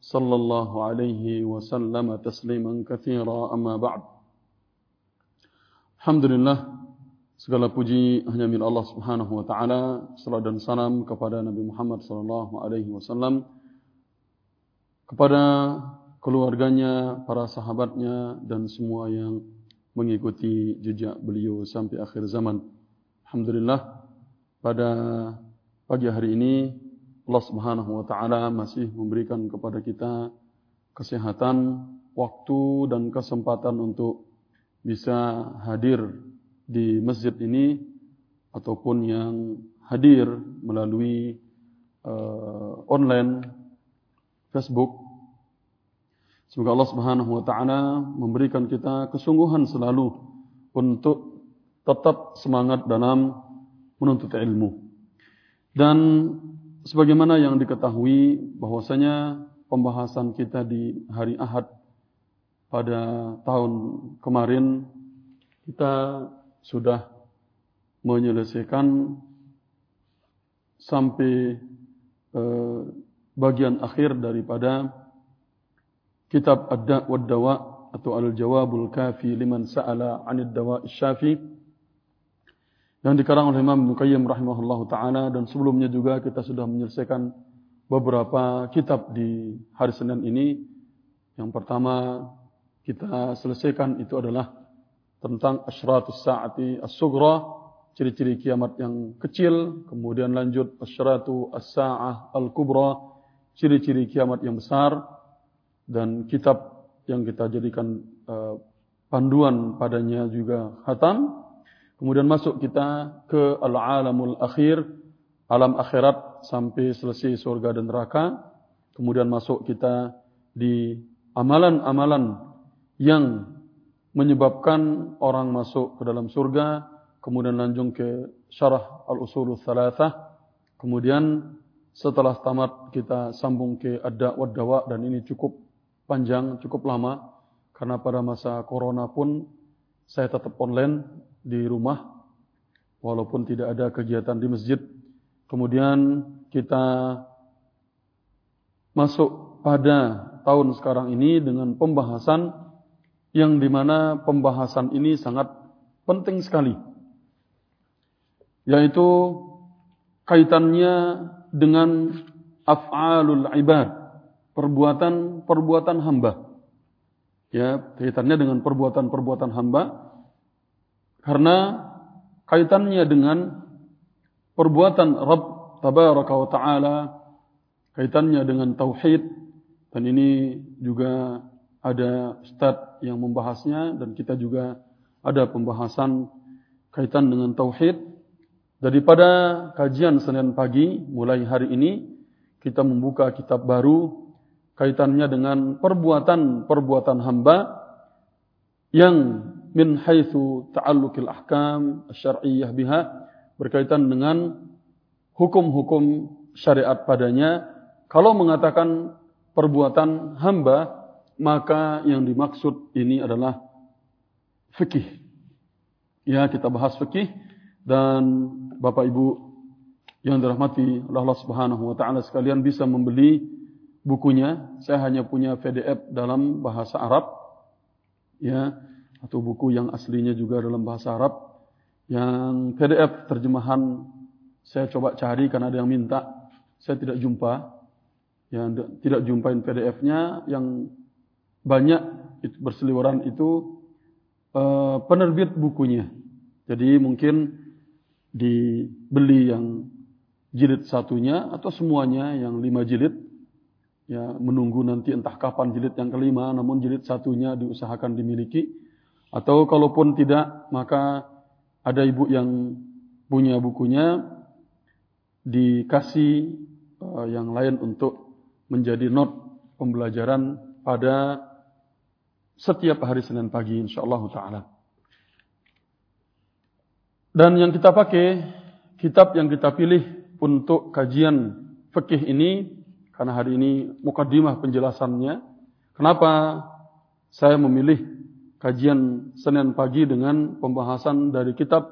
صلى الله عليه وسلم تسليما كثيرا أما بعد Alhamdulillah segala puji hanya milik Allah Subhanahu wa taala. Salam dan salam kepada Nabi Muhammad sallallahu alaihi wasallam kepada keluarganya, para sahabatnya dan semua yang mengikuti jejak beliau sampai akhir zaman. Alhamdulillah pada pagi hari ini Allah Subhanahu wa taala masih memberikan kepada kita kesehatan, waktu dan kesempatan untuk bisa hadir di masjid ini ataupun yang hadir melalui uh, online Facebook. Semoga Allah Subhanahu wa taala memberikan kita kesungguhan selalu untuk tetap semangat dalam menuntut ilmu. Dan sebagaimana yang diketahui bahwasanya pembahasan kita di hari Ahad pada tahun kemarin kita sudah menyelesaikan sampai eh, bagian akhir daripada kitab Ad-Da' wad-Dawa atau Al-Jawabul Kafi liman sa'ala 'anid dawa' syafi yang dikarang oleh Imam Ibnu Qayyim rahimahullahu taala dan sebelumnya juga kita sudah menyelesaikan beberapa kitab di hari Senin ini. Yang pertama kita selesaikan itu adalah tentang asyratus saati as-sughra, ciri-ciri kiamat yang kecil, kemudian lanjut asyratu as-saah al-kubra, ciri-ciri kiamat yang besar dan kitab yang kita jadikan uh, panduan padanya juga khatam. Kemudian masuk kita ke al-alamul akhir, alam akhirat sampai selesai surga dan neraka. Kemudian masuk kita di amalan-amalan yang menyebabkan orang masuk ke dalam surga. Kemudian lanjut ke syarah al-usulul thalathah. Kemudian setelah tamat kita sambung ke adda wad dawa dan ini cukup panjang, cukup lama. Karena pada masa corona pun saya tetap online di rumah walaupun tidak ada kegiatan di masjid. Kemudian kita masuk pada tahun sekarang ini dengan pembahasan yang di mana pembahasan ini sangat penting sekali. Yaitu kaitannya dengan af'alul ibad, perbuatan-perbuatan hamba. Ya, kaitannya dengan perbuatan-perbuatan hamba karena kaitannya dengan perbuatan Rabb Tabaraka wa Ta'ala, kaitannya dengan Tauhid, dan ini juga ada Ustaz yang membahasnya, dan kita juga ada pembahasan kaitan dengan Tauhid. Daripada kajian Senin pagi, mulai hari ini, kita membuka kitab baru, kaitannya dengan perbuatan-perbuatan hamba, yang min haitsu ta'alluqil ahkam syar'iyyah biha berkaitan dengan hukum-hukum syariat padanya. Kalau mengatakan perbuatan hamba maka yang dimaksud ini adalah fikih. Ya kita bahas fikih dan Bapak Ibu yang dirahmati Allah Subhanahu wa taala sekalian bisa membeli bukunya. Saya hanya punya PDF dalam bahasa Arab. Ya atau buku yang aslinya juga dalam bahasa Arab. Yang PDF terjemahan saya coba cari karena ada yang minta. Saya tidak jumpa. Yang tidak jumpain PDF-nya yang banyak itu berseliweran itu uh, penerbit bukunya. Jadi mungkin dibeli yang jilid satunya atau semuanya yang lima jilid. Ya menunggu nanti entah kapan jilid yang kelima namun jilid satunya diusahakan dimiliki atau kalaupun tidak, maka ada ibu yang punya bukunya dikasih uh, yang lain untuk menjadi not pembelajaran pada setiap hari Senin pagi insyaallah taala. Dan yang kita pakai kitab yang kita pilih untuk kajian fikih ini karena hari ini mukaddimah penjelasannya. Kenapa saya memilih kajian Senin pagi dengan pembahasan dari kitab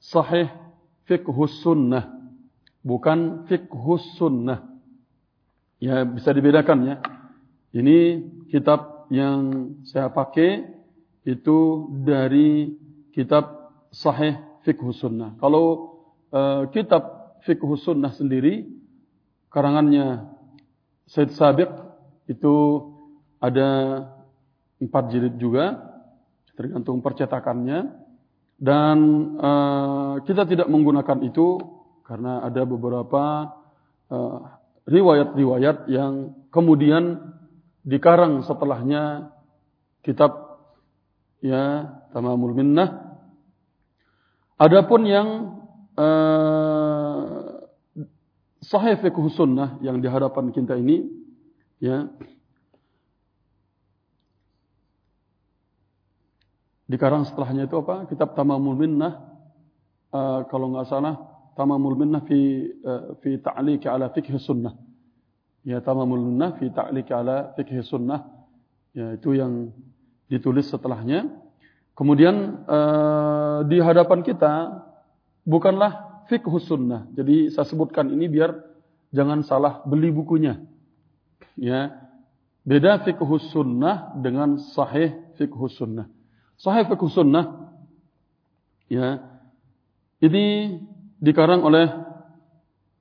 Sahih Fiqhus Sunnah. Bukan Fiqhus Sunnah. Ya bisa dibedakan ya. Ini kitab yang saya pakai itu dari kitab Sahih Fiqhus Sunnah. Kalau uh, kitab Fiqhus Sunnah sendiri karangannya Said Sabiq itu ada empat jilid juga tergantung percetakannya dan uh, kita tidak menggunakan itu karena ada beberapa eh, riwayat-riwayat uh, yang kemudian dikarang setelahnya kitab ya Tamamul Minnah. Adapun yang uh, Sahih Fiqh Sunnah yang di hadapan kita ini ya Dikarang setelahnya itu apa? Kitab Tamamul Minnah. Uh, kalau nggak salah, Tamamul Minnah fi uh, fi ta'liq ala fiqh sunnah. Ya, Tamamul Minnah fi ta'liq ala fiqh sunnah. Ya, itu yang ditulis setelahnya. Kemudian uh, di hadapan kita bukanlah fiqh sunnah. Jadi saya sebutkan ini biar jangan salah beli bukunya. Ya. Beda fiqh sunnah dengan sahih fiqh sunnah. Sahih Fiqh Sunnah. Ya. Ini dikarang oleh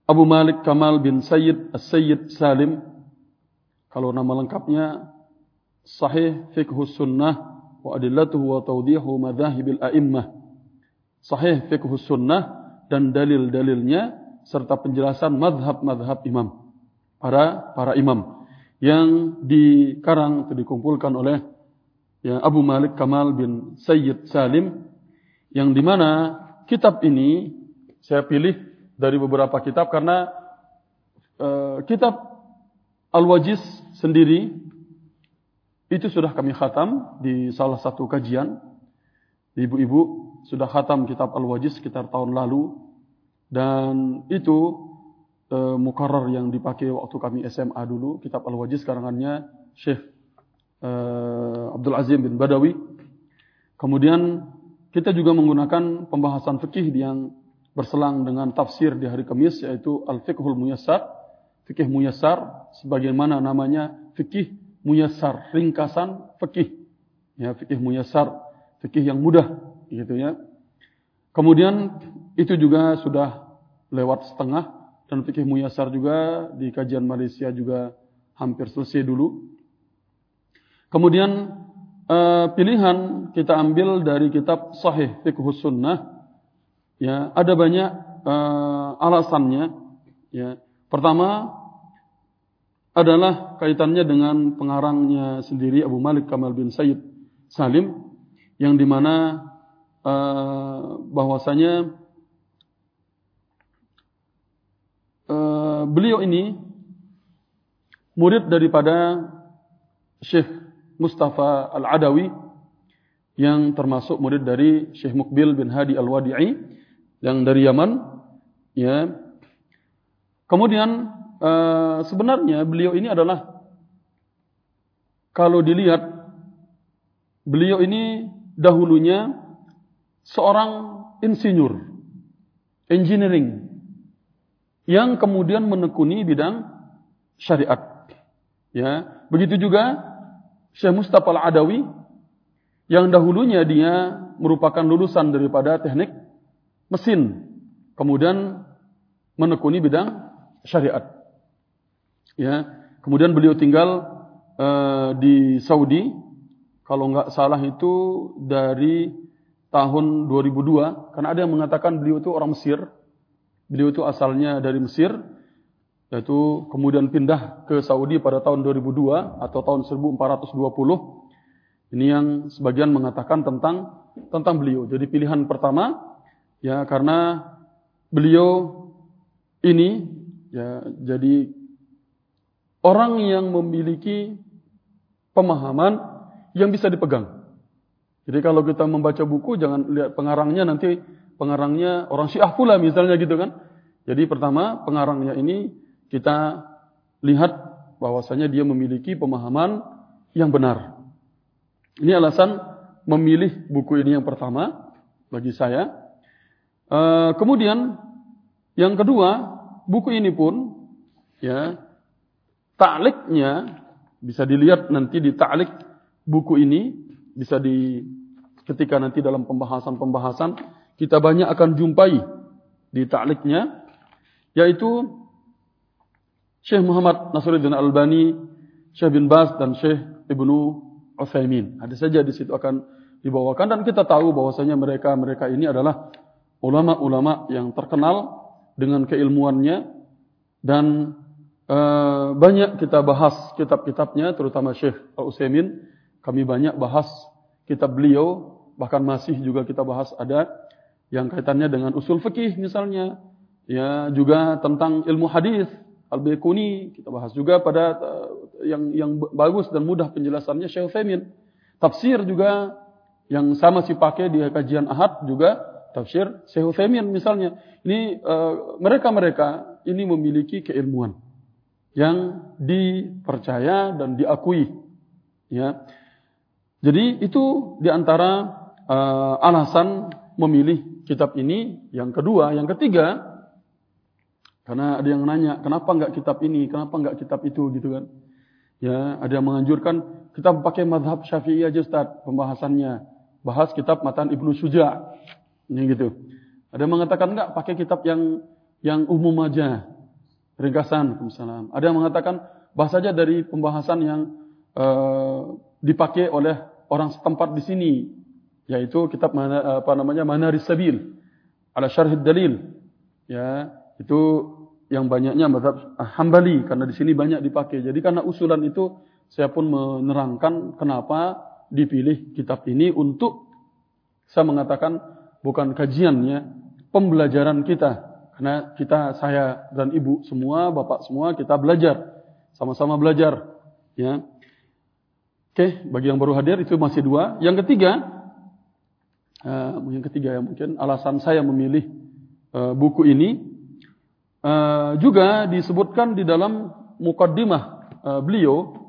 Abu Malik Kamal bin Sayyid As-Sayyid Salim. Kalau nama lengkapnya Sahih Fiqh Sunnah wa adillatuhu wa tawdihu madhahibil a'immah. Sahih Fiqh Sunnah dan dalil-dalilnya serta penjelasan madhab-madhab imam. Para para imam yang dikarang atau dikumpulkan oleh ya Abu Malik Kamal bin Sayyid Salim yang di mana kitab ini saya pilih dari beberapa kitab karena uh, kitab Al-Wajiz sendiri itu sudah kami khatam di salah satu kajian. Ibu-ibu sudah khatam kitab Al-Wajiz sekitar tahun lalu dan itu uh, mukarrar yang dipakai waktu kami SMA dulu kitab Al-Wajiz karangannya Syekh uh, Abdul Azim bin Badawi. Kemudian kita juga menggunakan pembahasan fikih yang berselang dengan tafsir di hari Kamis yaitu Al-Fiqhul Muyassar, fikih muyassar sebagaimana namanya fikih muyassar, ringkasan fikih. Ya, fikih muyassar, fikih yang mudah gitu ya. Kemudian itu juga sudah lewat setengah dan fikih muyassar juga di kajian Malaysia juga hampir selesai dulu. Kemudian uh, pilihan kita ambil dari kitab Sahih Fiqh Sunnah. Ya, ada banyak uh, alasannya. Ya, pertama adalah kaitannya dengan pengarangnya sendiri Abu Malik Kamal bin Sayyid Salim yang di mana uh, bahwasanya uh, beliau ini murid daripada Syekh Mustafa Al-Adawi yang termasuk murid dari Syekh Mukbil bin Hadi Al-Wadi'i yang dari Yaman ya. Kemudian uh, sebenarnya beliau ini adalah kalau dilihat beliau ini dahulunya seorang insinyur engineering yang kemudian menekuni bidang syariat. Ya, begitu juga Syekh Mustafa Al-Adawi yang dahulunya dia merupakan lulusan daripada teknik mesin, kemudian menekuni bidang syariat. Ya, kemudian beliau tinggal uh, di Saudi, kalau nggak salah itu dari tahun 2002, karena ada yang mengatakan beliau itu orang Mesir, beliau itu asalnya dari Mesir, yaitu kemudian pindah ke Saudi pada tahun 2002 atau tahun 1420. Ini yang sebagian mengatakan tentang tentang beliau. Jadi pilihan pertama ya karena beliau ini ya jadi orang yang memiliki pemahaman yang bisa dipegang. Jadi kalau kita membaca buku jangan lihat pengarangnya nanti pengarangnya orang Syiah pula misalnya gitu kan. Jadi pertama pengarangnya ini kita lihat bahwasanya dia memiliki pemahaman yang benar. Ini alasan memilih buku ini yang pertama bagi saya. E, kemudian yang kedua, buku ini pun ya takliknya bisa dilihat nanti di taklik buku ini bisa di ketika nanti dalam pembahasan-pembahasan kita banyak akan jumpai di ta'liknya yaitu Syekh Muhammad Nasruddin Albani, Syekh bin Bas dan Syekh Ibnu Utsaimin. Ada saja di situ akan dibawakan dan kita tahu bahwasanya mereka-mereka ini adalah ulama-ulama yang terkenal dengan keilmuannya dan e, banyak kita bahas kitab-kitabnya terutama Syekh Al-Utsaimin kami banyak bahas kitab beliau bahkan masih juga kita bahas ada yang kaitannya dengan usul fikih misalnya, ya juga tentang ilmu hadis Al-Baikuni kita bahas juga pada uh, yang yang bagus dan mudah penjelasannya Syekh Utsaimin. Tafsir juga yang sama si pakai di kajian Ahad juga tafsir Syekh Utsaimin misalnya. Ini uh, mereka-mereka ini memiliki keilmuan yang dipercaya dan diakui ya. Jadi itu di antara uh, alasan memilih kitab ini. Yang kedua, yang ketiga, karena ada yang nanya, kenapa enggak kitab ini, kenapa enggak kitab itu gitu kan. Ya, ada yang menganjurkan kita pakai madhab syafi'i aja Ustaz pembahasannya. Bahas kitab Matan Ibnu Suja. Ini gitu. Ada yang mengatakan enggak pakai kitab yang yang umum aja. Ringkasan, misalnya. Ada yang mengatakan bahas saja dari pembahasan yang uh, dipakai oleh orang setempat di sini yaitu kitab mana, apa namanya Manaris Sabil ala Syarh Dalil. Ya, itu yang banyaknya mazhab Hambali karena di sini banyak dipakai. Jadi karena usulan itu saya pun menerangkan kenapa dipilih kitab ini untuk saya mengatakan bukan kajiannya, pembelajaran kita. Karena kita saya dan ibu semua, bapak semua kita belajar, sama-sama belajar, ya. Oke, bagi yang baru hadir itu masih dua. Yang ketiga, uh, yang ketiga ya mungkin alasan saya memilih uh, buku ini uh, juga disebutkan di dalam mukaddimah uh, beliau.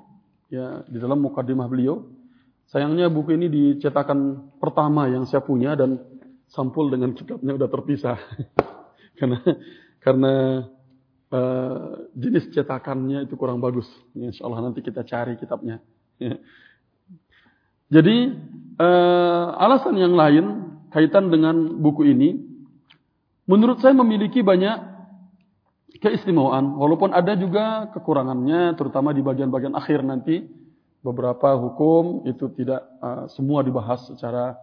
Ya di dalam mukaddimah beliau. Sayangnya buku ini dicetakan pertama yang saya punya dan sampul dengan kitabnya udah terpisah. Karena karena uh, jenis cetakannya itu kurang bagus. Insya Allah nanti kita cari kitabnya. Jadi uh, alasan yang lain kaitan dengan buku ini, menurut saya memiliki banyak keistimewaan, walaupun ada juga kekurangannya, terutama di bagian-bagian akhir nanti beberapa hukum itu tidak uh, semua dibahas secara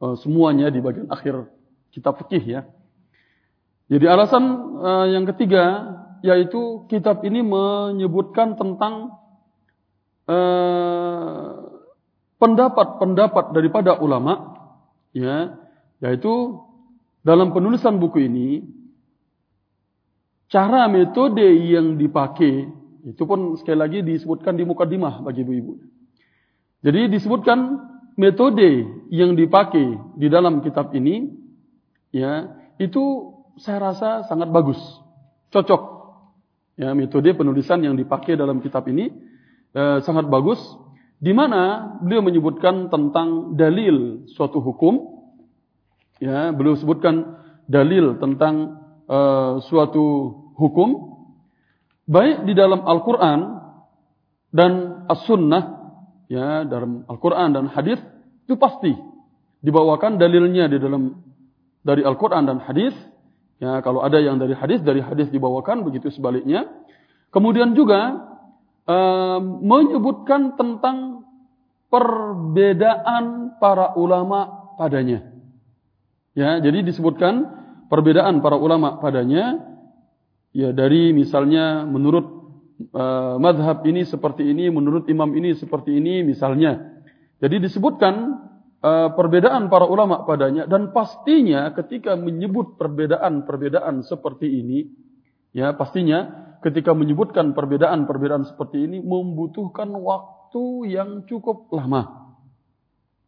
uh, semuanya di bagian akhir kitab fikih ya. Jadi alasan uh, yang ketiga yaitu kitab ini menyebutkan tentang uh, pendapat-pendapat daripada ulama ya yaitu dalam penulisan buku ini cara metode yang dipakai itu pun sekali lagi disebutkan di mukadimah bagi ibu-ibu. Jadi disebutkan metode yang dipakai di dalam kitab ini ya itu saya rasa sangat bagus, cocok. Ya metode penulisan yang dipakai dalam kitab ini eh, sangat bagus di mana beliau menyebutkan tentang dalil suatu hukum. Ya, beliau sebutkan dalil tentang uh, suatu hukum baik di dalam Al-Qur'an dan As-Sunnah ya dalam Al-Qur'an dan hadis itu pasti dibawakan dalilnya di dalam dari Al-Qur'an dan hadis. Ya kalau ada yang dari hadis dari hadis dibawakan begitu sebaliknya. Kemudian juga uh, menyebutkan tentang perbedaan para ulama padanya. Ya, jadi disebutkan perbedaan para ulama padanya ya dari misalnya menurut uh, madhab ini seperti ini, menurut imam ini seperti ini misalnya. Jadi disebutkan uh, perbedaan para ulama padanya dan pastinya ketika menyebut perbedaan-perbedaan seperti ini ya pastinya ketika menyebutkan perbedaan-perbedaan seperti ini membutuhkan waktu yang cukup lama.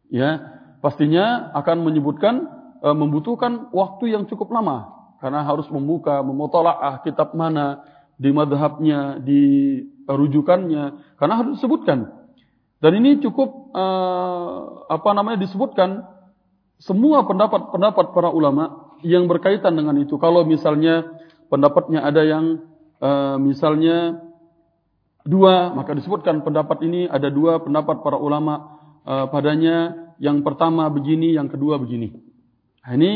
Ya, pastinya akan menyebutkan e, membutuhkan waktu yang cukup lama karena harus membuka, memutolaah kitab mana di madhabnya, di rujukannya, karena harus disebutkan. Dan ini cukup e, apa namanya disebutkan semua pendapat-pendapat para ulama yang berkaitan dengan itu. Kalau misalnya pendapatnya ada yang e, misalnya dua, maka disebutkan pendapat ini ada dua pendapat para ulama e, padanya. Yang pertama begini, yang kedua begini. Nah, ini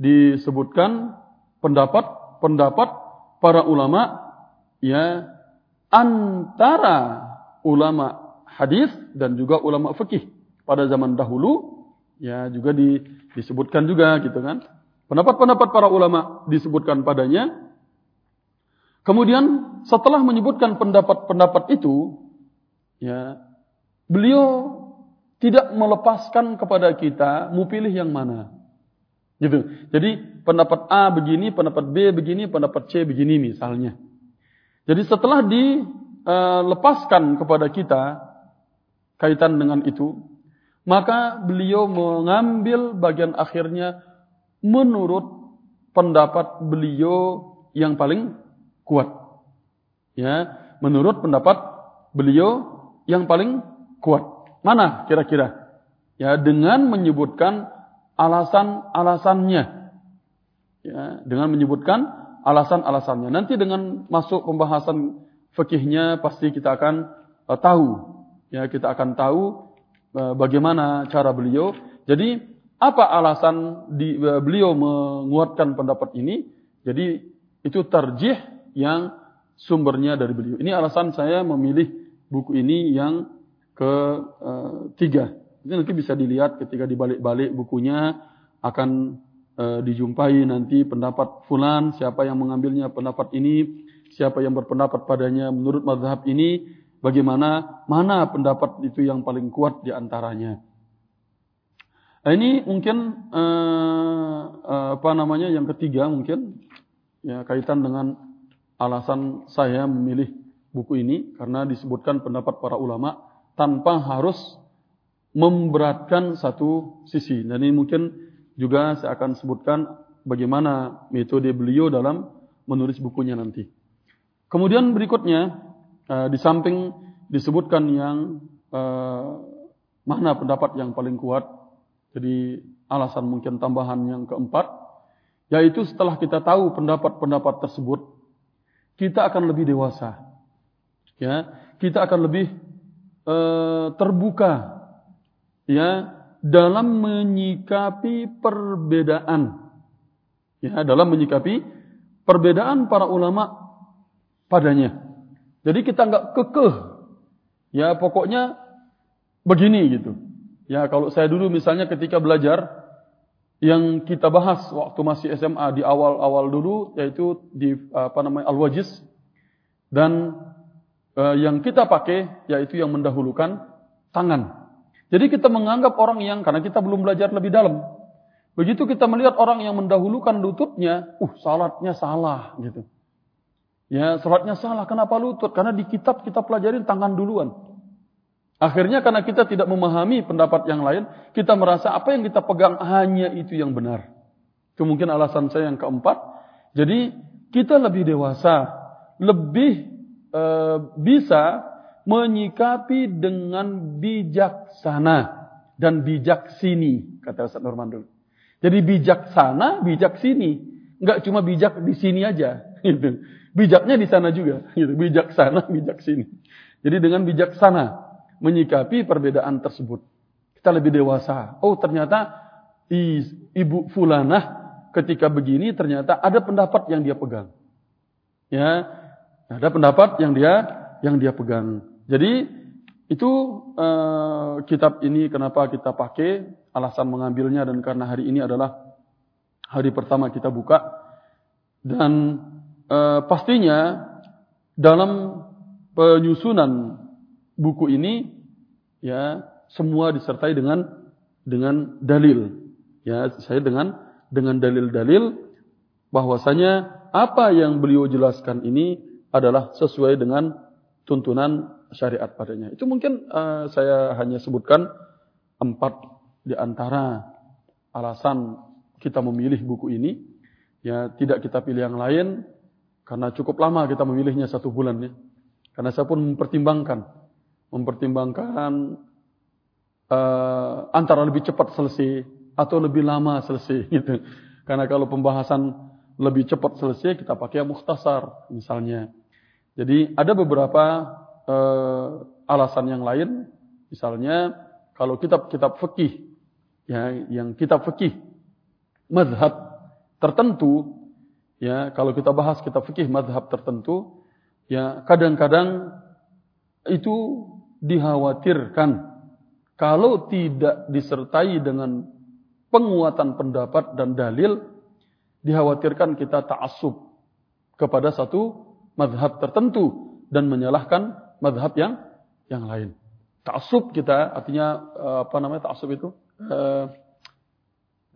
disebutkan pendapat-pendapat para ulama ya antara ulama hadis dan juga ulama fikih pada zaman dahulu ya juga di, disebutkan juga gitu kan. Pendapat-pendapat para ulama disebutkan padanya. Kemudian setelah menyebutkan pendapat-pendapat itu ya beliau tidak melepaskan kepada kita mau pilih yang mana. Gitu. Jadi pendapat A begini, pendapat B begini, pendapat C begini misalnya. Jadi setelah dilepaskan kepada kita kaitan dengan itu, maka beliau mengambil bagian akhirnya menurut pendapat beliau yang paling kuat. Ya, menurut pendapat beliau yang paling kuat. Mana kira-kira? Ya, dengan menyebutkan alasan-alasannya. Ya, dengan menyebutkan alasan-alasannya. Nanti dengan masuk pembahasan fikihnya pasti kita akan uh, tahu. Ya, kita akan tahu uh, bagaimana cara beliau. Jadi apa alasan di, uh, beliau menguatkan pendapat ini? Jadi itu terjih yang sumbernya dari beliau. Ini alasan saya memilih buku ini yang ketiga. Itu nanti bisa dilihat ketika dibalik-balik bukunya akan e, dijumpai nanti pendapat fulan, siapa yang mengambilnya pendapat ini, siapa yang berpendapat padanya menurut mazhab ini, bagaimana, mana pendapat itu yang paling kuat di antaranya. Nah, ini mungkin e, apa namanya yang ketiga mungkin ya kaitan dengan alasan saya memilih buku ini karena disebutkan pendapat para ulama tanpa harus memberatkan satu sisi. Dan ini mungkin juga saya akan sebutkan bagaimana metode beliau dalam menulis bukunya nanti. Kemudian berikutnya uh, di samping disebutkan yang uh, mana pendapat yang paling kuat. Jadi alasan mungkin tambahan yang keempat yaitu setelah kita tahu pendapat-pendapat tersebut kita akan lebih dewasa. Ya, kita akan lebih Eh, terbuka ya dalam menyikapi perbedaan ya dalam menyikapi perbedaan para ulama padanya. Jadi kita nggak kekeh ya pokoknya begini gitu. Ya kalau saya dulu misalnya ketika belajar yang kita bahas waktu masih SMA di awal-awal dulu yaitu di apa namanya al-wajiz dan uh, yang kita pakai yaitu yang mendahulukan tangan. Jadi kita menganggap orang yang karena kita belum belajar lebih dalam. Begitu kita melihat orang yang mendahulukan lututnya, uh salatnya salah gitu. Ya, salatnya salah. Kenapa lutut? Karena di kitab kita pelajarin tangan duluan. Akhirnya karena kita tidak memahami pendapat yang lain, kita merasa apa yang kita pegang hanya itu yang benar. Kemungkinan alasan saya yang keempat. Jadi kita lebih dewasa, lebih e, bisa menyikapi dengan bijaksana dan bijak sini kata Ustaz Nurman Jadi bijaksana, bijak sini, enggak cuma bijak di sini aja, gitu. Bijaknya di sana juga, gitu. Bijaksana, bijak sini. Jadi dengan bijaksana menyikapi perbedaan tersebut. Kita lebih dewasa. Oh, ternyata ibu fulanah ketika begini ternyata ada pendapat yang dia pegang. Ya, ada pendapat yang dia yang dia pegang. Jadi itu uh, kitab ini kenapa kita pakai? Alasan mengambilnya dan karena hari ini adalah hari pertama kita buka. Dan uh, pastinya dalam penyusunan buku ini ya semua disertai dengan dengan dalil. Ya saya dengan dengan dalil-dalil bahwasanya apa yang beliau jelaskan ini adalah sesuai dengan tuntunan syariat padanya. Itu mungkin uh, saya hanya sebutkan empat di antara alasan kita memilih buku ini. Ya, tidak kita pilih yang lain karena cukup lama kita memilihnya satu bulan ya. Karena saya pun mempertimbangkan, mempertimbangkan uh, antara lebih cepat selesai atau lebih lama selesai gitu. Karena kalau pembahasan lebih cepat selesai kita pakai yang mukhtasar misalnya. Jadi ada beberapa uh, alasan yang lain, misalnya kalau kitab-kitab fikih ya yang kitab fikih mazhab tertentu ya kalau kita bahas kitab fikih mazhab tertentu ya kadang-kadang itu dikhawatirkan. Kalau tidak disertai dengan penguatan pendapat dan dalil dikhawatirkan kita ta'assub kepada satu mazhab tertentu dan menyalahkan mazhab yang yang lain. Ta'assub kita artinya eh, apa namanya ta'assub itu? Uh,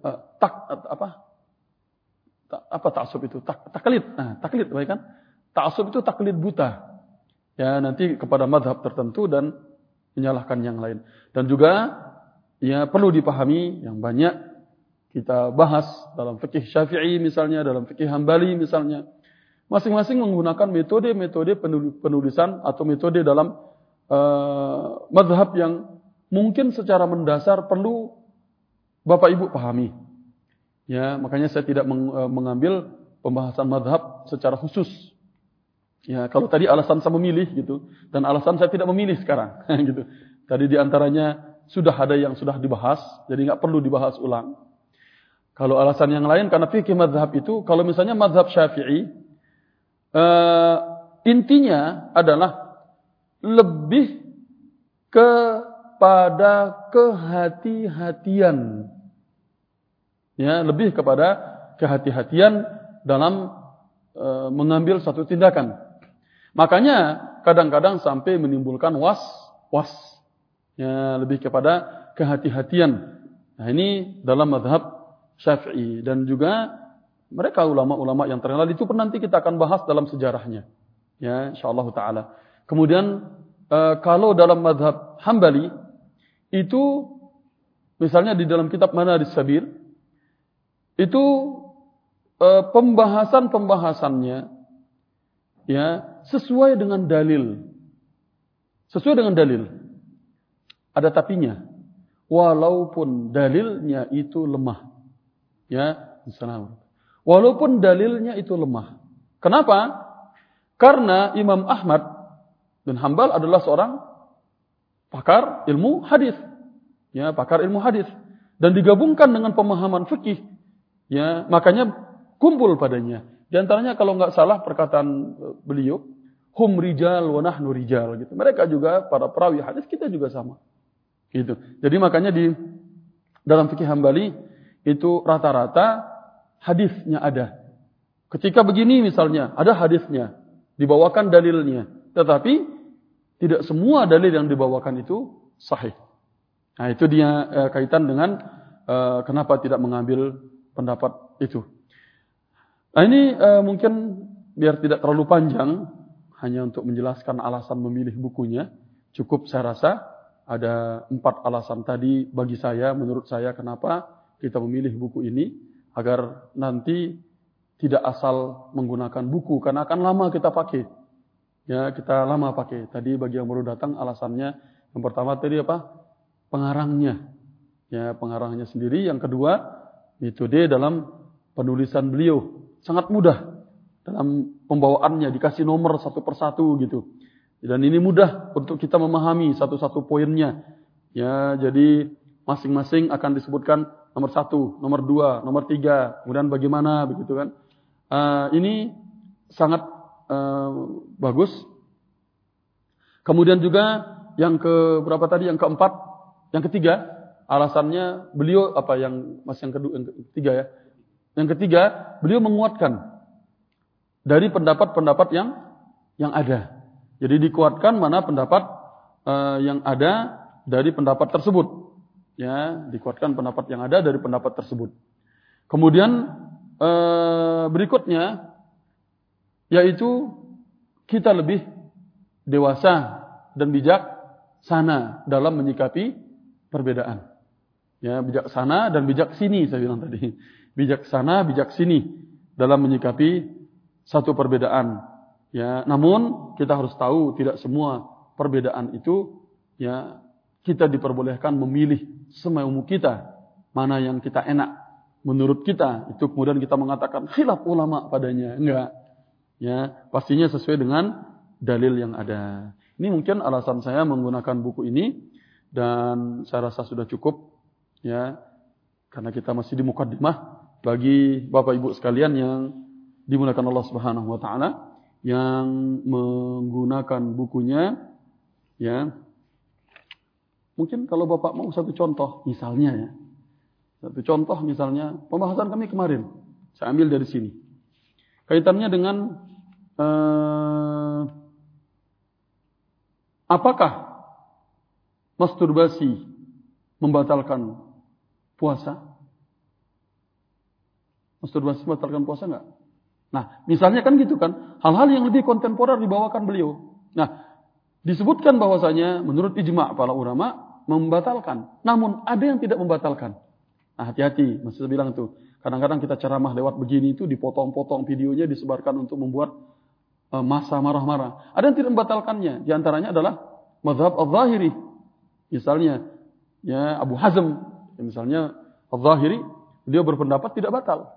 uh, tak apa? Tak, apa ta'assub itu? Tak, taklid. Nah, taklid baik kan? Ta'assub itu taklid buta. Ya, nanti kepada mazhab tertentu dan menyalahkan yang lain. Dan juga ya perlu dipahami yang banyak kita bahas dalam fikih Syafi'i misalnya, dalam fikih Hambali misalnya. Masing-masing menggunakan metode-metode penulisan atau metode dalam uh, madhab yang mungkin secara mendasar perlu Bapak Ibu pahami. Ya, makanya saya tidak eh, mengambil pembahasan madhab secara khusus. Ya, kalau tadi alasan saya memilih gitu, dan alasan saya tidak memilih sekarang, gitu. Tadi di antaranya sudah ada yang sudah dibahas, jadi nggak perlu dibahas ulang. Kalau alasan yang lain karena fikih madhab itu, kalau misalnya madhab syafi'i, uh, intinya adalah lebih kepada kehati-hatian. Ya, lebih kepada kehati-hatian dalam uh, mengambil satu tindakan. Makanya kadang-kadang sampai menimbulkan was was. Ya, lebih kepada kehati-hatian. Nah, ini dalam madhab Syafi'i dan juga mereka ulama-ulama yang terkenal itu nanti kita akan bahas dalam sejarahnya. Ya, insyaallah taala. Kemudian e, kalau dalam madhab Hambali itu misalnya di dalam kitab mana di Sabir itu e, pembahasan-pembahasannya ya sesuai dengan dalil. Sesuai dengan dalil. Ada tapinya. Walaupun dalilnya itu lemah. Ya, Assalamualaikum. Walaupun dalilnya itu lemah. Kenapa? Karena Imam Ahmad bin Hambal adalah seorang pakar ilmu hadis. Ya, pakar ilmu hadis dan digabungkan dengan pemahaman fikih. Ya, makanya kumpul padanya. Di antaranya kalau nggak salah perkataan eh, beliau, hum rijal wa nahnu rijal gitu. Mereka juga para perawi hadis kita juga sama. Gitu. Jadi makanya di dalam fikih Hambali itu rata-rata hadisnya ada. Ketika begini misalnya, ada hadisnya, dibawakan dalilnya. Tetapi tidak semua dalil yang dibawakan itu sahih. Nah, itu dia eh, kaitan dengan eh, kenapa tidak mengambil pendapat itu. Nah, ini eh, mungkin biar tidak terlalu panjang, hanya untuk menjelaskan alasan memilih bukunya. Cukup saya rasa ada empat alasan tadi bagi saya, menurut saya kenapa kita memilih buku ini agar nanti tidak asal menggunakan buku karena akan lama kita pakai. Ya, kita lama pakai. Tadi bagi yang baru datang alasannya yang pertama tadi apa? Pengarangnya. Ya, pengarangnya sendiri. Yang kedua, metode dalam penulisan beliau. Sangat mudah dalam pembawaannya dikasih nomor satu persatu gitu. Dan ini mudah untuk kita memahami satu-satu poinnya. Ya, jadi masing-masing akan disebutkan nomor satu, nomor dua, nomor tiga, kemudian bagaimana begitu kan? Uh, ini sangat uh, bagus. Kemudian juga yang ke berapa tadi? Yang keempat, yang ketiga, alasannya beliau apa yang mas yang kedua, yang ketiga ya? Yang ketiga, beliau menguatkan dari pendapat-pendapat yang yang ada. Jadi dikuatkan mana pendapat uh, yang ada dari pendapat tersebut ya dikuatkan pendapat yang ada dari pendapat tersebut. Kemudian eh, berikutnya yaitu kita lebih dewasa dan bijaksana dalam menyikapi perbedaan. Ya, bijaksana dan bijak sini saya bilang tadi. Bijaksana, bijak sini dalam menyikapi satu perbedaan. Ya, namun kita harus tahu tidak semua perbedaan itu ya kita diperbolehkan memilih semau kita mana yang kita enak. Menurut kita itu kemudian kita mengatakan khilaf ulama padanya. Enggak. Ya pastinya sesuai dengan dalil yang ada. Ini mungkin alasan saya menggunakan buku ini dan saya rasa sudah cukup ya. Karena kita masih di mukaddimah bagi Bapak Ibu sekalian yang dimuliakan Allah Subhanahu wa taala yang menggunakan bukunya ya mungkin kalau Bapak mau satu contoh misalnya ya. Satu contoh misalnya pembahasan kami kemarin. Saya ambil dari sini. Kaitannya dengan eh, apakah masturbasi membatalkan puasa? Masturbasi membatalkan puasa enggak Nah, misalnya kan gitu kan, hal-hal yang lebih kontemporer dibawakan beliau. Nah, disebutkan bahwasanya menurut ijma para ulama membatalkan. Namun ada yang tidak membatalkan. Nah, hati-hati, maksud saya bilang itu. Kadang-kadang kita ceramah lewat begini itu dipotong-potong videonya disebarkan untuk membuat uh, masa marah-marah. Ada yang tidak membatalkannya. Di antaranya adalah mazhab al-zahiri. Misalnya, ya Abu Hazm, misalnya al-zahiri, dia berpendapat tidak batal.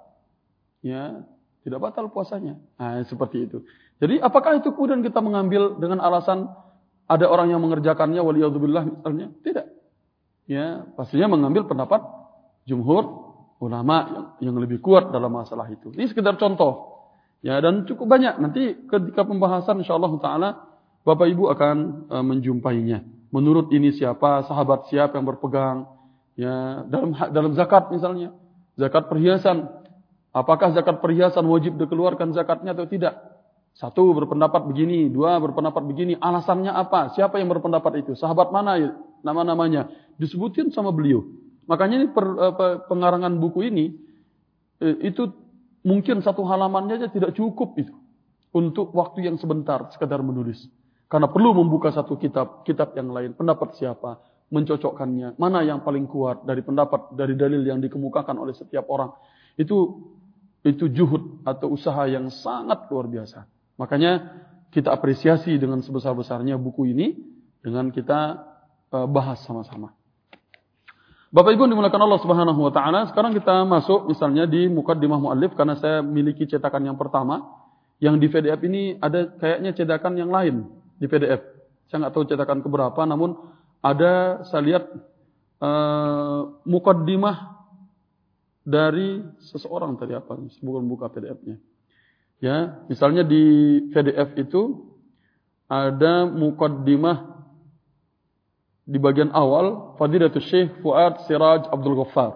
Ya, tidak batal puasanya. Nah, seperti itu. Jadi apakah itu kemudian kita mengambil dengan alasan ada orang yang mengerjakannya waliyadzubillah misalnya? Tidak. Ya, pastinya mengambil pendapat jumhur ulama yang, yang lebih kuat dalam masalah itu. Ini sekedar contoh. Ya, dan cukup banyak. Nanti ketika pembahasan insyaallah taala Bapak Ibu akan uh, menjumpainya. Menurut ini siapa, sahabat siapa yang berpegang ya dalam dalam zakat misalnya. Zakat perhiasan Apakah zakat perhiasan wajib dikeluarkan zakatnya atau tidak? Satu berpendapat begini, dua berpendapat begini. Alasannya apa? Siapa yang berpendapat itu? Sahabat mana ya? nama-namanya? Disebutin sama beliau. Makanya ini per, pengarangan buku ini eh, itu mungkin satu halamannya aja tidak cukup itu untuk waktu yang sebentar sekadar menulis. Karena perlu membuka satu kitab, kitab yang lain, pendapat siapa, mencocokkannya, mana yang paling kuat dari pendapat dari dalil yang dikemukakan oleh setiap orang. Itu itu juhud atau usaha yang sangat luar biasa. Makanya kita apresiasi dengan sebesar-besarnya buku ini dengan kita uh, bahas sama-sama. Bapak Ibu dimulakan Allah Subhanahu wa taala, sekarang kita masuk misalnya di mukaddimah muallif karena saya miliki cetakan yang pertama. Yang di PDF ini ada kayaknya cetakan yang lain di PDF. Saya nggak tahu cetakan keberapa namun ada saya lihat uh, mukaddimah dari seseorang tadi apa? Bukan buka PDF-nya. Ya, misalnya di PDF itu ada mukaddimah di bagian awal Fadilatul Syekh Fuad Siraj Abdul Ghaffar.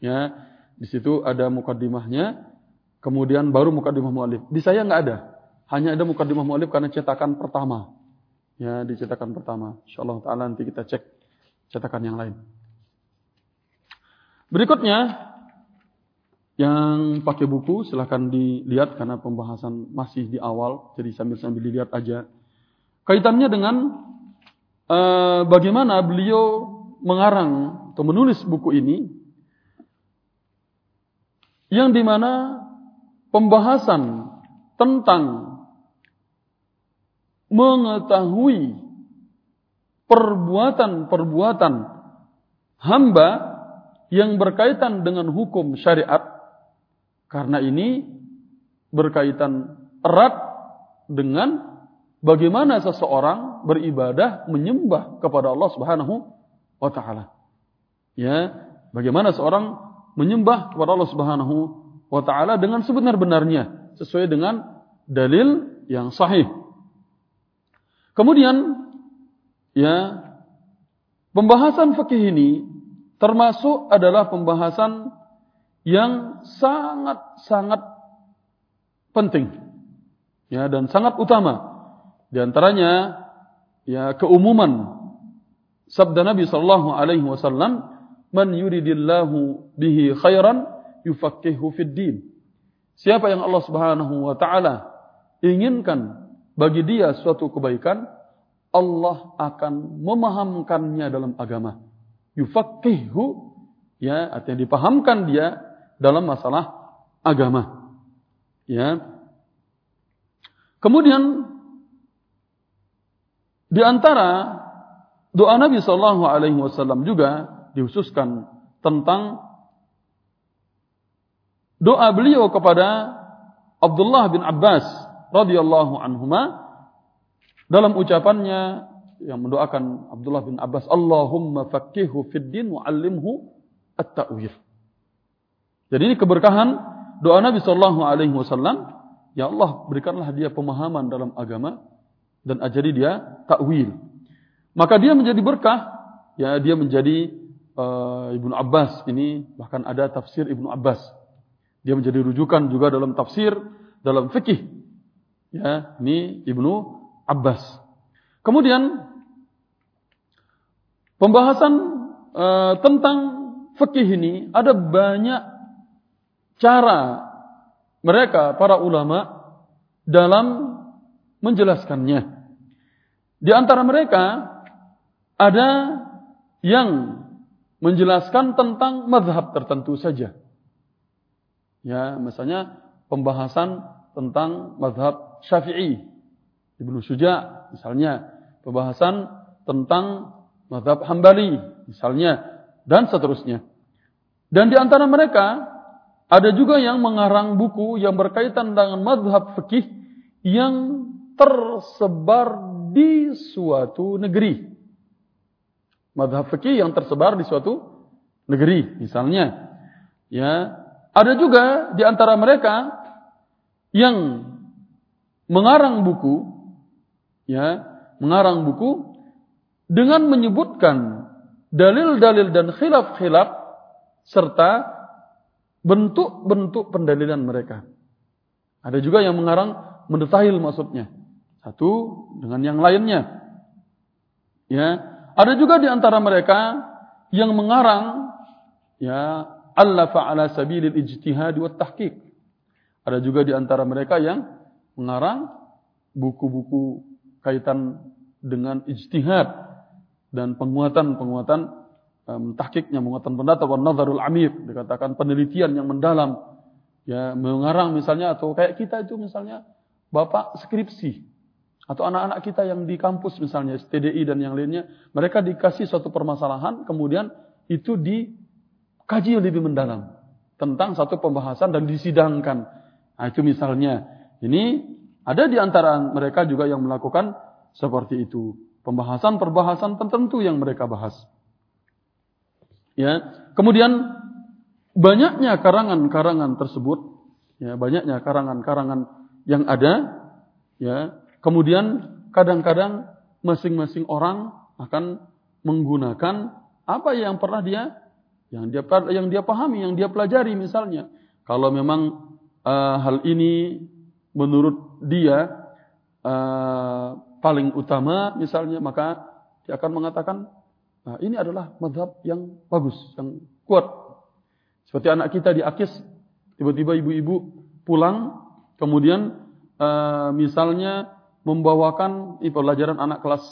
Ya, di situ ada mukaddimahnya, kemudian baru mukaddimah mualif. Di saya nggak ada. Hanya ada mukaddimah mualif karena cetakan pertama. Ya, di cetakan pertama. Insyaallah taala nanti kita cek cetakan yang lain. Berikutnya yang pakai buku silahkan dilihat karena pembahasan masih di awal, jadi sambil-sambil dilihat aja. Kaitannya dengan uh, bagaimana beliau mengarang atau menulis buku ini, yang di mana pembahasan tentang mengetahui perbuatan-perbuatan hamba yang berkaitan dengan hukum syariat karena ini berkaitan erat dengan bagaimana seseorang beribadah menyembah kepada Allah Subhanahu wa taala. Ya, bagaimana seorang menyembah kepada Allah Subhanahu wa taala dengan sebenar-benarnya sesuai dengan dalil yang sahih. Kemudian ya pembahasan fikih ini termasuk adalah pembahasan yang sangat-sangat penting. Ya dan sangat utama. Di antaranya ya keumuman sabda Nabi sallallahu alaihi wasallam man yuridillahu bihi khairan yufaqihu fid din. Siapa yang Allah Subhanahu wa taala inginkan bagi dia suatu kebaikan Allah akan memahamkannya dalam agama. Yufaqihu ya artinya dipahamkan dia dalam masalah agama. Ya. Kemudian di antara doa Nabi Shallallahu Alaihi Wasallam juga dihususkan tentang doa beliau kepada Abdullah bin Abbas radhiyallahu anhuma dalam ucapannya yang mendoakan Abdullah bin Abbas Allahumma fakkihu fid din wa 'allimhu at-ta'wil. Jadi ini keberkahan doa Nabi sallallahu alaihi wasallam, ya Allah berikanlah dia pemahaman dalam agama dan ajari dia takwil. Maka dia menjadi berkah, ya dia menjadi uh, Ibnu Abbas ini bahkan ada tafsir Ibnu Abbas. Dia menjadi rujukan juga dalam tafsir, dalam fikih. Ya, ini Ibnu Abbas. Kemudian pembahasan uh, tentang fikih ini ada banyak cara mereka para ulama dalam menjelaskannya. Di antara mereka ada yang menjelaskan tentang madhab tertentu saja. Ya, misalnya pembahasan tentang madhab syafi'i. Ibnu Suja, misalnya. Pembahasan tentang madhab hambali, misalnya. Dan seterusnya. Dan di antara mereka, ada juga yang mengarang buku yang berkaitan dengan madhab fikih yang tersebar di suatu negeri. Madhab fikih yang tersebar di suatu negeri, misalnya. Ya, ada juga di antara mereka yang mengarang buku, ya, mengarang buku dengan menyebutkan dalil-dalil dan khilaf-khilaf serta bentuk-bentuk pendalilan mereka. Ada juga yang mengarang mendetail maksudnya. Satu dengan yang lainnya. Ya, ada juga di antara mereka yang mengarang ya Allah fa'ala sabilil ijtihad wa tahqiq. Ada juga di antara mereka yang mengarang buku-buku kaitan dengan ijtihad dan penguatan-penguatan um, tahqiqnya, penguatan pendapat wa nazarul amir, dikatakan penelitian yang mendalam. Ya, mengarang misalnya atau kayak kita itu misalnya bapak skripsi atau anak-anak kita yang di kampus misalnya STDI dan yang lainnya, mereka dikasih suatu permasalahan, kemudian itu dikaji lebih mendalam tentang satu pembahasan dan disidangkan. Nah, itu misalnya. Ini ada di antara mereka juga yang melakukan seperti itu. Pembahasan-perbahasan tertentu yang mereka bahas. Ya, kemudian banyaknya karangan-karangan tersebut, ya, banyaknya karangan-karangan yang ada, ya. Kemudian kadang-kadang masing-masing orang akan menggunakan apa yang pernah dia yang dia yang dia pahami, yang dia pelajari misalnya. Kalau memang uh, hal ini menurut dia uh, paling utama misalnya, maka dia akan mengatakan nah, ini adalah madhab yang bagus, yang kuat. Seperti anak kita di Akis, tiba-tiba ibu-ibu pulang Kemudian uh, misalnya membawakan pelajaran anak kelas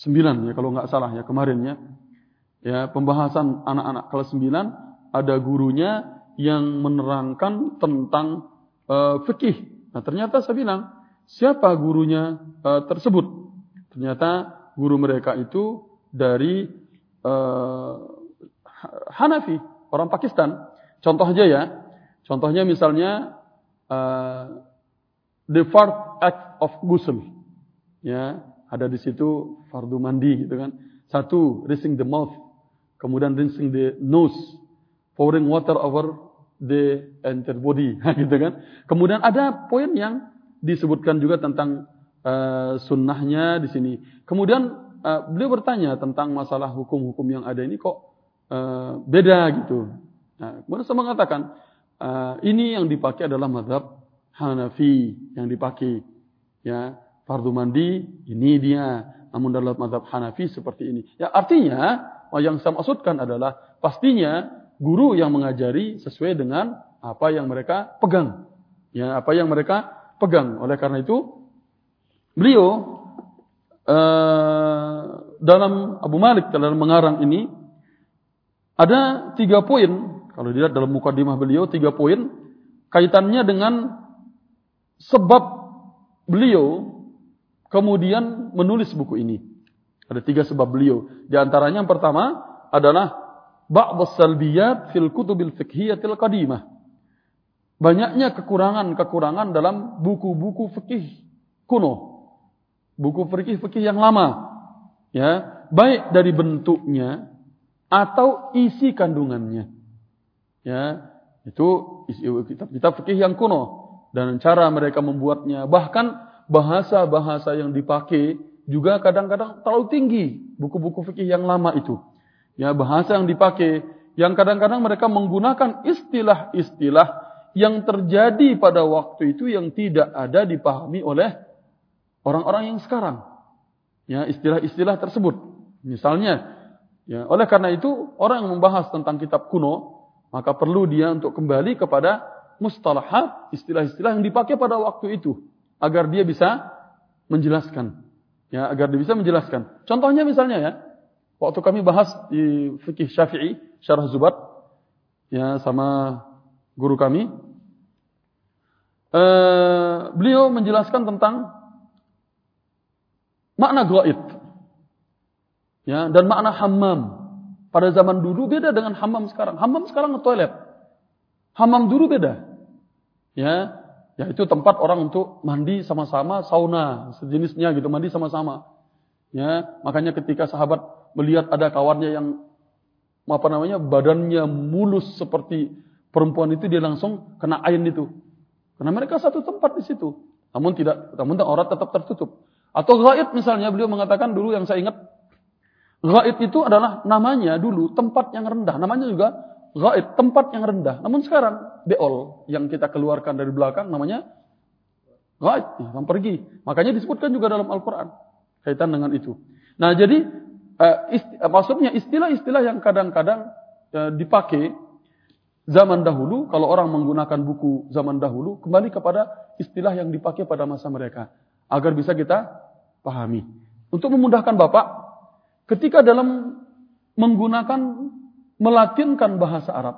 9 ya kalau nggak salah ya kemarin ya. Ya, pembahasan anak-anak kelas 9 ada gurunya yang menerangkan tentang uh, fikih. Nah, ternyata saya bilang, siapa gurunya uh, tersebut? Ternyata guru mereka itu dari uh, Hanafi, orang Pakistan. Contoh aja ya. Contohnya misalnya uh, the fourth act of ghusl. Ya, ada di situ fardu mandi gitu kan. Satu, rinsing the mouth. Kemudian rinsing the nose. Pouring water over the entire body gitu kan. Kemudian ada poin yang disebutkan juga tentang uh, sunnahnya di sini. Kemudian uh, beliau bertanya tentang masalah hukum-hukum yang ada ini kok uh, beda gitu. Nah, kemudian saya mengatakan uh, ini yang dipakai adalah madhab Hanafi yang dipakai. Ya, fardu mandi ini dia. Namun dalam madhab Hanafi seperti ini. Ya artinya yang saya maksudkan adalah pastinya guru yang mengajari sesuai dengan apa yang mereka pegang. Ya, apa yang mereka pegang. Oleh karena itu beliau dalam Abu Malik dalam mengarang ini ada tiga poin kalau dilihat dalam mukadimah beliau tiga poin kaitannya dengan sebab beliau kemudian menulis buku ini. Ada tiga sebab beliau. Di antaranya yang pertama adalah ba'd salbiyat fil kutubil fiqhiyatil qadimah. Banyaknya kekurangan-kekurangan dalam buku-buku fikih kuno. Buku fikih-fikih yang lama. Ya, baik dari bentuknya atau isi kandungannya. Ya, itu kitab-kitab fikih yang kuno dan cara mereka membuatnya. Bahkan bahasa-bahasa yang dipakai juga kadang-kadang terlalu tinggi buku-buku fikih yang lama itu. Ya, bahasa yang dipakai yang kadang-kadang mereka menggunakan istilah-istilah yang terjadi pada waktu itu yang tidak ada dipahami oleh orang-orang yang sekarang. Ya, istilah-istilah tersebut. Misalnya, ya, oleh karena itu orang yang membahas tentang kitab kuno, maka perlu dia untuk kembali kepada mustalahat, istilah-istilah yang dipakai pada waktu itu agar dia bisa menjelaskan. Ya, agar dia bisa menjelaskan. Contohnya misalnya ya, Waktu kami bahas di fikih Syafi'i, Syarah Zubat, ya sama guru kami, eh, beliau menjelaskan tentang makna gaib, ya dan makna hammam. Pada zaman dulu beda dengan hammam sekarang. Hammam sekarang toilet. Hammam dulu beda. Ya, ya itu tempat orang untuk mandi sama-sama, sauna sejenisnya gitu, mandi sama-sama. Ya, makanya ketika sahabat melihat ada kawannya yang apa namanya badannya mulus seperti perempuan itu dia langsung kena ain itu. Karena mereka satu tempat di situ. Namun tidak, namun aurat tetap tertutup. Atau gaib misalnya beliau mengatakan dulu yang saya ingat gaib itu adalah namanya dulu tempat yang rendah. Namanya juga gaib, tempat yang rendah. Namun sekarang beol yang kita keluarkan dari belakang namanya gaib, yang pergi. Makanya disebutkan juga dalam Al-Qur'an kaitan dengan itu. Nah, jadi uh, isti, uh, maksudnya istilah-istilah yang kadang-kadang uh, dipakai zaman dahulu, kalau orang menggunakan buku zaman dahulu, kembali kepada istilah yang dipakai pada masa mereka. Agar bisa kita pahami. Untuk memudahkan Bapak, ketika dalam menggunakan, melatinkan bahasa Arab,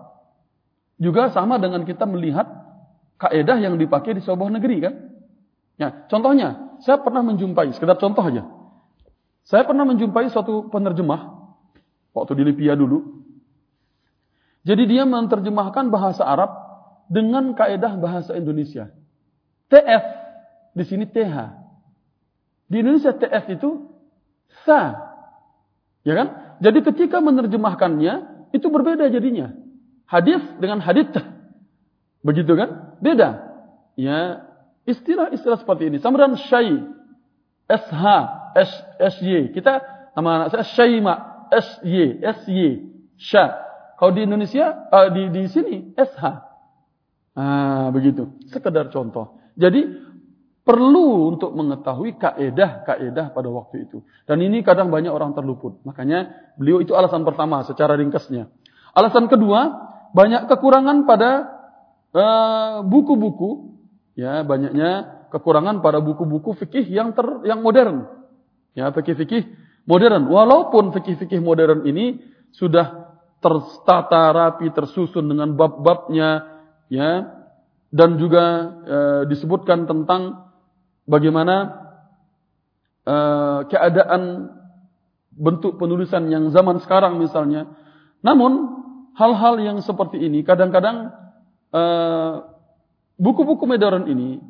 juga sama dengan kita melihat kaedah yang dipakai di sebuah negeri kan. Ya, contohnya, saya pernah menjumpai, sekedar contoh aja. Saya pernah menjumpai suatu penerjemah waktu di Libya dulu. Jadi dia menerjemahkan bahasa Arab dengan kaedah bahasa Indonesia. TF di sini TH. Di Indonesia TF itu sa. Ya kan? Jadi ketika menerjemahkannya itu berbeda jadinya. Hadis dengan hadith. Begitu kan? Beda. Ya, istilah-istilah seperti ini. Sama dengan syai. SH SY. Kita nama anak saya Syaima SY, SY, Sya. Kalau di Indonesia uh, di di sini SH. Ah, begitu. Sekedar contoh. Jadi perlu untuk mengetahui kaedah-kaedah pada waktu itu. Dan ini kadang banyak orang terluput. Makanya beliau itu alasan pertama secara ringkasnya. Alasan kedua, banyak kekurangan pada eh, buku-buku, uh, ya banyaknya kekurangan pada buku-buku fikih yang ter, yang modern. Ya, fikih-fikih modern. Walaupun fikih-fikih modern ini sudah tertata rapi, tersusun dengan bab-babnya, ya, dan juga e, disebutkan tentang bagaimana e, keadaan bentuk penulisan yang zaman sekarang misalnya. Namun hal-hal yang seperti ini kadang-kadang e, buku-buku modern ini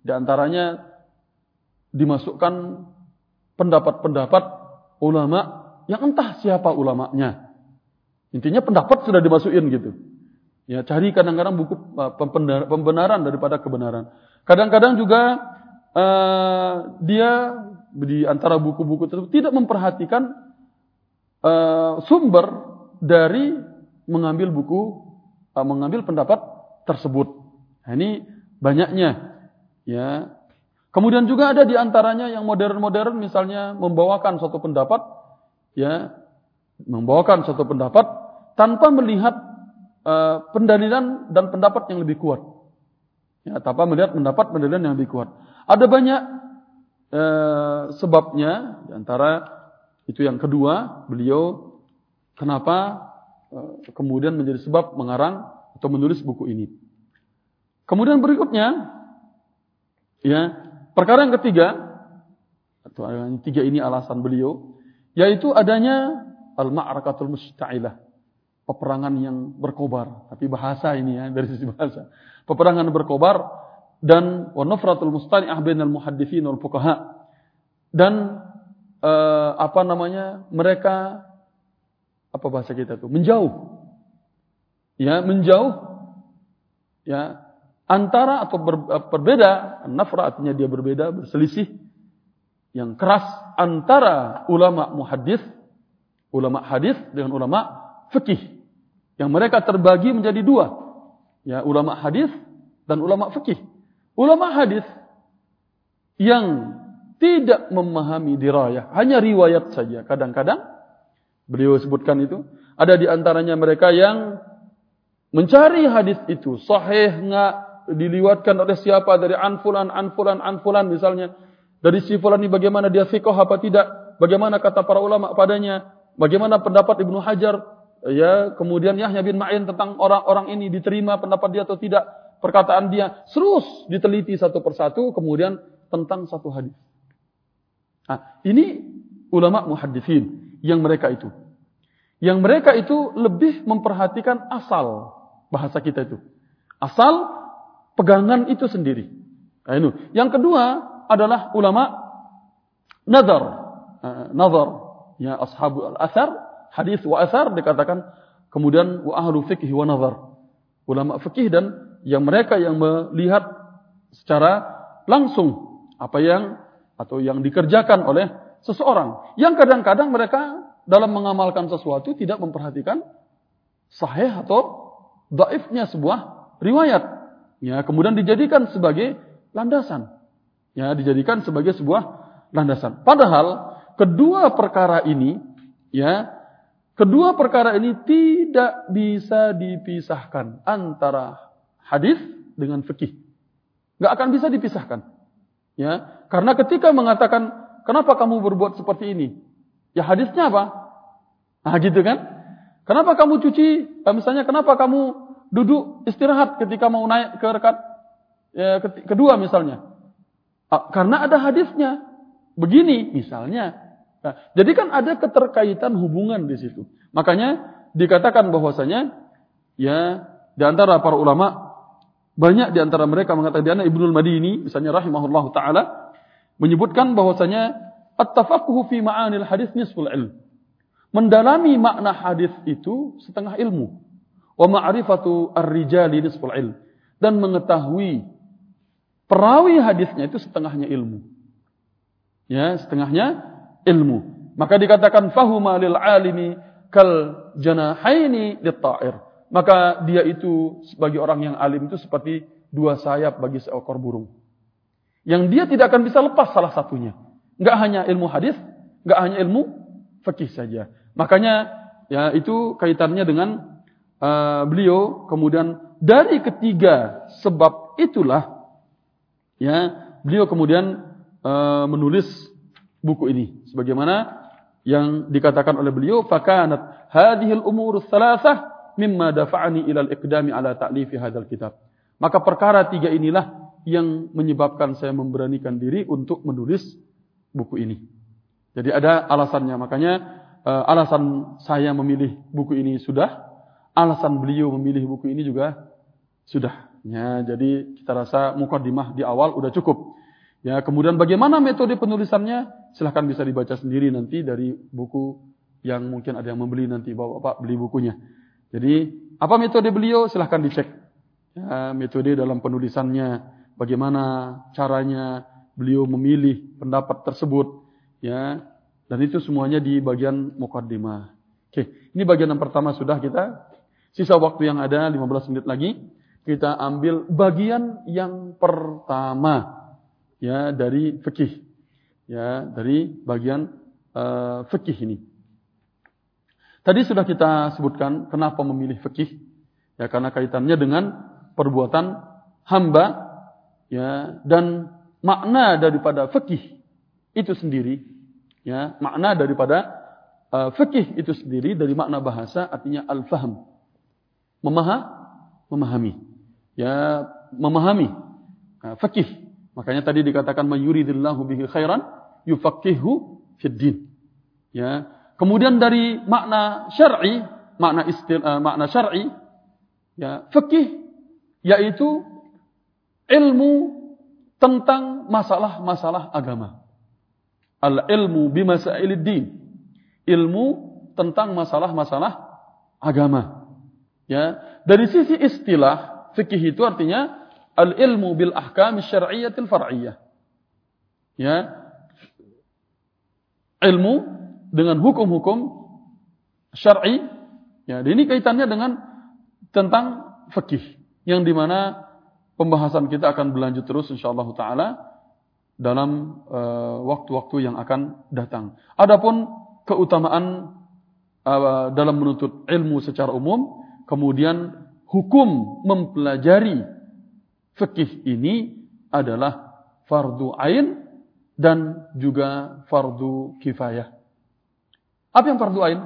di antaranya dimasukkan pendapat-pendapat ulama yang entah siapa ulamanya. Intinya pendapat sudah dimasukin gitu. Ya, cari kadang-kadang buku uh, pembenaran daripada kebenaran. Kadang-kadang juga uh, dia di antara buku-buku tersebut tidak memperhatikan uh, sumber dari mengambil buku, uh, mengambil pendapat tersebut. Nah, ini banyaknya, ya Kemudian juga ada di antaranya yang modern-modern misalnya membawakan suatu pendapat ya, membawakan suatu pendapat tanpa melihat uh, pendalilan dan pendapat yang lebih kuat. Ya, tanpa melihat pendapat pendalilan yang lebih kuat. Ada banyak eh, sebabnya antara itu yang kedua, beliau kenapa eh, kemudian menjadi sebab mengarang atau menulis buku ini. Kemudian berikutnya ya, perkara yang ketiga atau yang tiga ini alasan beliau yaitu adanya al-ma'rakatul musta'ilah. Peperangan yang berkobar, tapi bahasa ini ya dari sisi bahasa. Peperangan berkobar dan wa nafratul mustani'ah bainal muhadditsin wal fuqaha. Dan uh, apa namanya? Mereka apa bahasa kita tuh? Menjauh. Ya, menjauh ya antara atau ber, berbeda, nafra artinya dia berbeda, berselisih yang keras antara ulama muhaddis, ulama hadis dengan ulama fikih. Yang mereka terbagi menjadi dua. Ya, ulama hadis dan ulama fikih. Ulama hadis yang tidak memahami dirayah, hanya riwayat saja. Kadang-kadang beliau sebutkan itu, ada di antaranya mereka yang mencari hadis itu sahih enggak diliwatkan oleh siapa dari anfulan anfulan anfulan misalnya dari si fulan ini bagaimana dia fiqh apa tidak? Bagaimana kata para ulama padanya? Bagaimana pendapat Ibnu Hajar? Ya, kemudian Yahya bin Ma'in tentang orang-orang ini diterima pendapat dia atau tidak? Perkataan dia terus diteliti satu persatu kemudian tentang satu hadis. Nah, ini ulama muhaddisin yang mereka itu. Yang mereka itu lebih memperhatikan asal bahasa kita itu. Asal pegangan itu sendiri. Nah, ini. Yang kedua, adalah ulama nazar. Uh, nazar. Ya, ashabul al-athar, hadis wa athar dikatakan kemudian wa ahlu fikih wa nazar. Ulama fikih dan yang mereka yang melihat secara langsung apa yang atau yang dikerjakan oleh seseorang. Yang kadang-kadang mereka dalam mengamalkan sesuatu tidak memperhatikan sahih atau daifnya sebuah riwayat. Ya, kemudian dijadikan sebagai landasan ya dijadikan sebagai sebuah landasan. Padahal kedua perkara ini ya kedua perkara ini tidak bisa dipisahkan antara hadis dengan fikih. Gak akan bisa dipisahkan. Ya, karena ketika mengatakan kenapa kamu berbuat seperti ini? Ya hadisnya apa? Nah gitu kan? Kenapa kamu cuci? Eh, misalnya kenapa kamu duduk istirahat ketika mau naik ke rekat ya, kedua misalnya? Ah, karena ada hadisnya. Begini misalnya. Nah, jadi kan ada keterkaitan hubungan di situ. Makanya dikatakan bahwasanya ya di antara para ulama banyak di antara mereka mengatakan di Ibnul Madini misalnya rahimahullah taala menyebutkan bahwasanya at-tafaqquhu fi ma'anil hadis nisful ilm. Mendalami makna hadis itu setengah ilmu. Wa ma'rifatu ar-rijali nisful ilm. Dan mengetahui Perawi hadisnya itu setengahnya ilmu. Ya, setengahnya ilmu. Maka dikatakan fahuma lil alimi kal janahaini litta'ir. Maka dia itu sebagai orang yang alim itu seperti dua sayap bagi seekor burung. Yang dia tidak akan bisa lepas salah satunya. Enggak hanya ilmu hadis, enggak hanya ilmu fikih saja. Makanya ya itu kaitannya dengan uh, beliau kemudian dari ketiga sebab itulah ya beliau kemudian uh, menulis buku ini. Sebagaimana yang dikatakan oleh beliau fakanat hadhil umur thalathah mimma dafa'ani ila al-iqdami ala ta'lifi hadzal kitab. Maka perkara tiga inilah yang menyebabkan saya memberanikan diri untuk menulis buku ini. Jadi ada alasannya. Makanya uh, alasan saya memilih buku ini sudah alasan beliau memilih buku ini juga sudah Ya, jadi kita rasa mukadimah di awal udah cukup. Ya, kemudian bagaimana metode penulisannya? Silahkan bisa dibaca sendiri nanti dari buku yang mungkin ada yang membeli nanti bapak-bapak beli bukunya. Jadi apa metode beliau? Silahkan dicek. Ya, metode dalam penulisannya, bagaimana caranya beliau memilih pendapat tersebut. Ya, dan itu semuanya di bagian mukadimah. Oke, ini bagian yang pertama sudah kita. Sisa waktu yang ada 15 menit lagi kita ambil bagian yang pertama ya dari fikih. Ya dari bagian uh, fikih ini. Tadi sudah kita sebutkan kenapa memilih fikih. Ya karena kaitannya dengan perbuatan hamba ya dan makna daripada fikih itu sendiri, ya makna daripada uh, fikih itu sendiri dari makna bahasa artinya al-fahm, memaham, memahami, ya memahami, nah, fikih. Makanya tadi dikatakan mayuridillahu bihi khairan yufaqihu fid din. Ya. Kemudian dari makna syar'i, makna istil, uh, makna syar'i, ya fikih yaitu ilmu tentang masalah-masalah agama. Al-ilmu bimasailid din. Ilmu tentang masalah-masalah agama. Ya, dari sisi istilah fikih itu artinya al-ilmu bil ahkam syar'iyyatil far'iyyah. Ya. Ilmu dengan hukum-hukum syar'i ya, ini kaitannya dengan tentang fikih yang di mana pembahasan kita akan berlanjut terus insyaallah taala dalam eh, waktu-waktu uh, yang akan datang. Adapun keutamaan uh, dalam menuntut ilmu secara umum, kemudian hukum mempelajari fikih ini adalah fardu ain dan juga fardu kifayah. Apa yang fardu ain?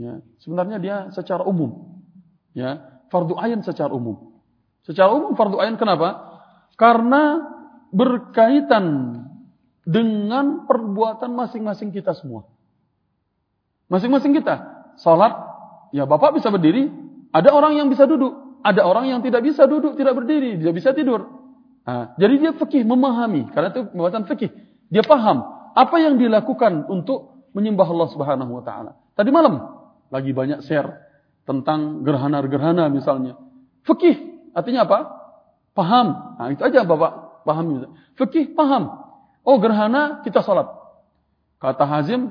Ya, sebenarnya dia secara umum. Ya, fardu ain secara umum. Secara umum fardu ain kenapa? Karena berkaitan dengan perbuatan masing-masing kita semua. Masing-masing kita. Salat, ya Bapak bisa berdiri, ada orang yang bisa duduk, ada orang yang tidak bisa duduk, tidak berdiri, dia bisa tidur. Nah, jadi dia fikih memahami, karena itu perbuatan fikih. Dia paham apa yang dilakukan untuk menyembah Allah Subhanahu wa taala. Tadi malam lagi banyak share tentang gerhana-gerhana misalnya. Fikih artinya apa? Paham. Nah, itu aja Bapak paham. Fikih paham. Oh, gerhana kita salat. Kata Hazim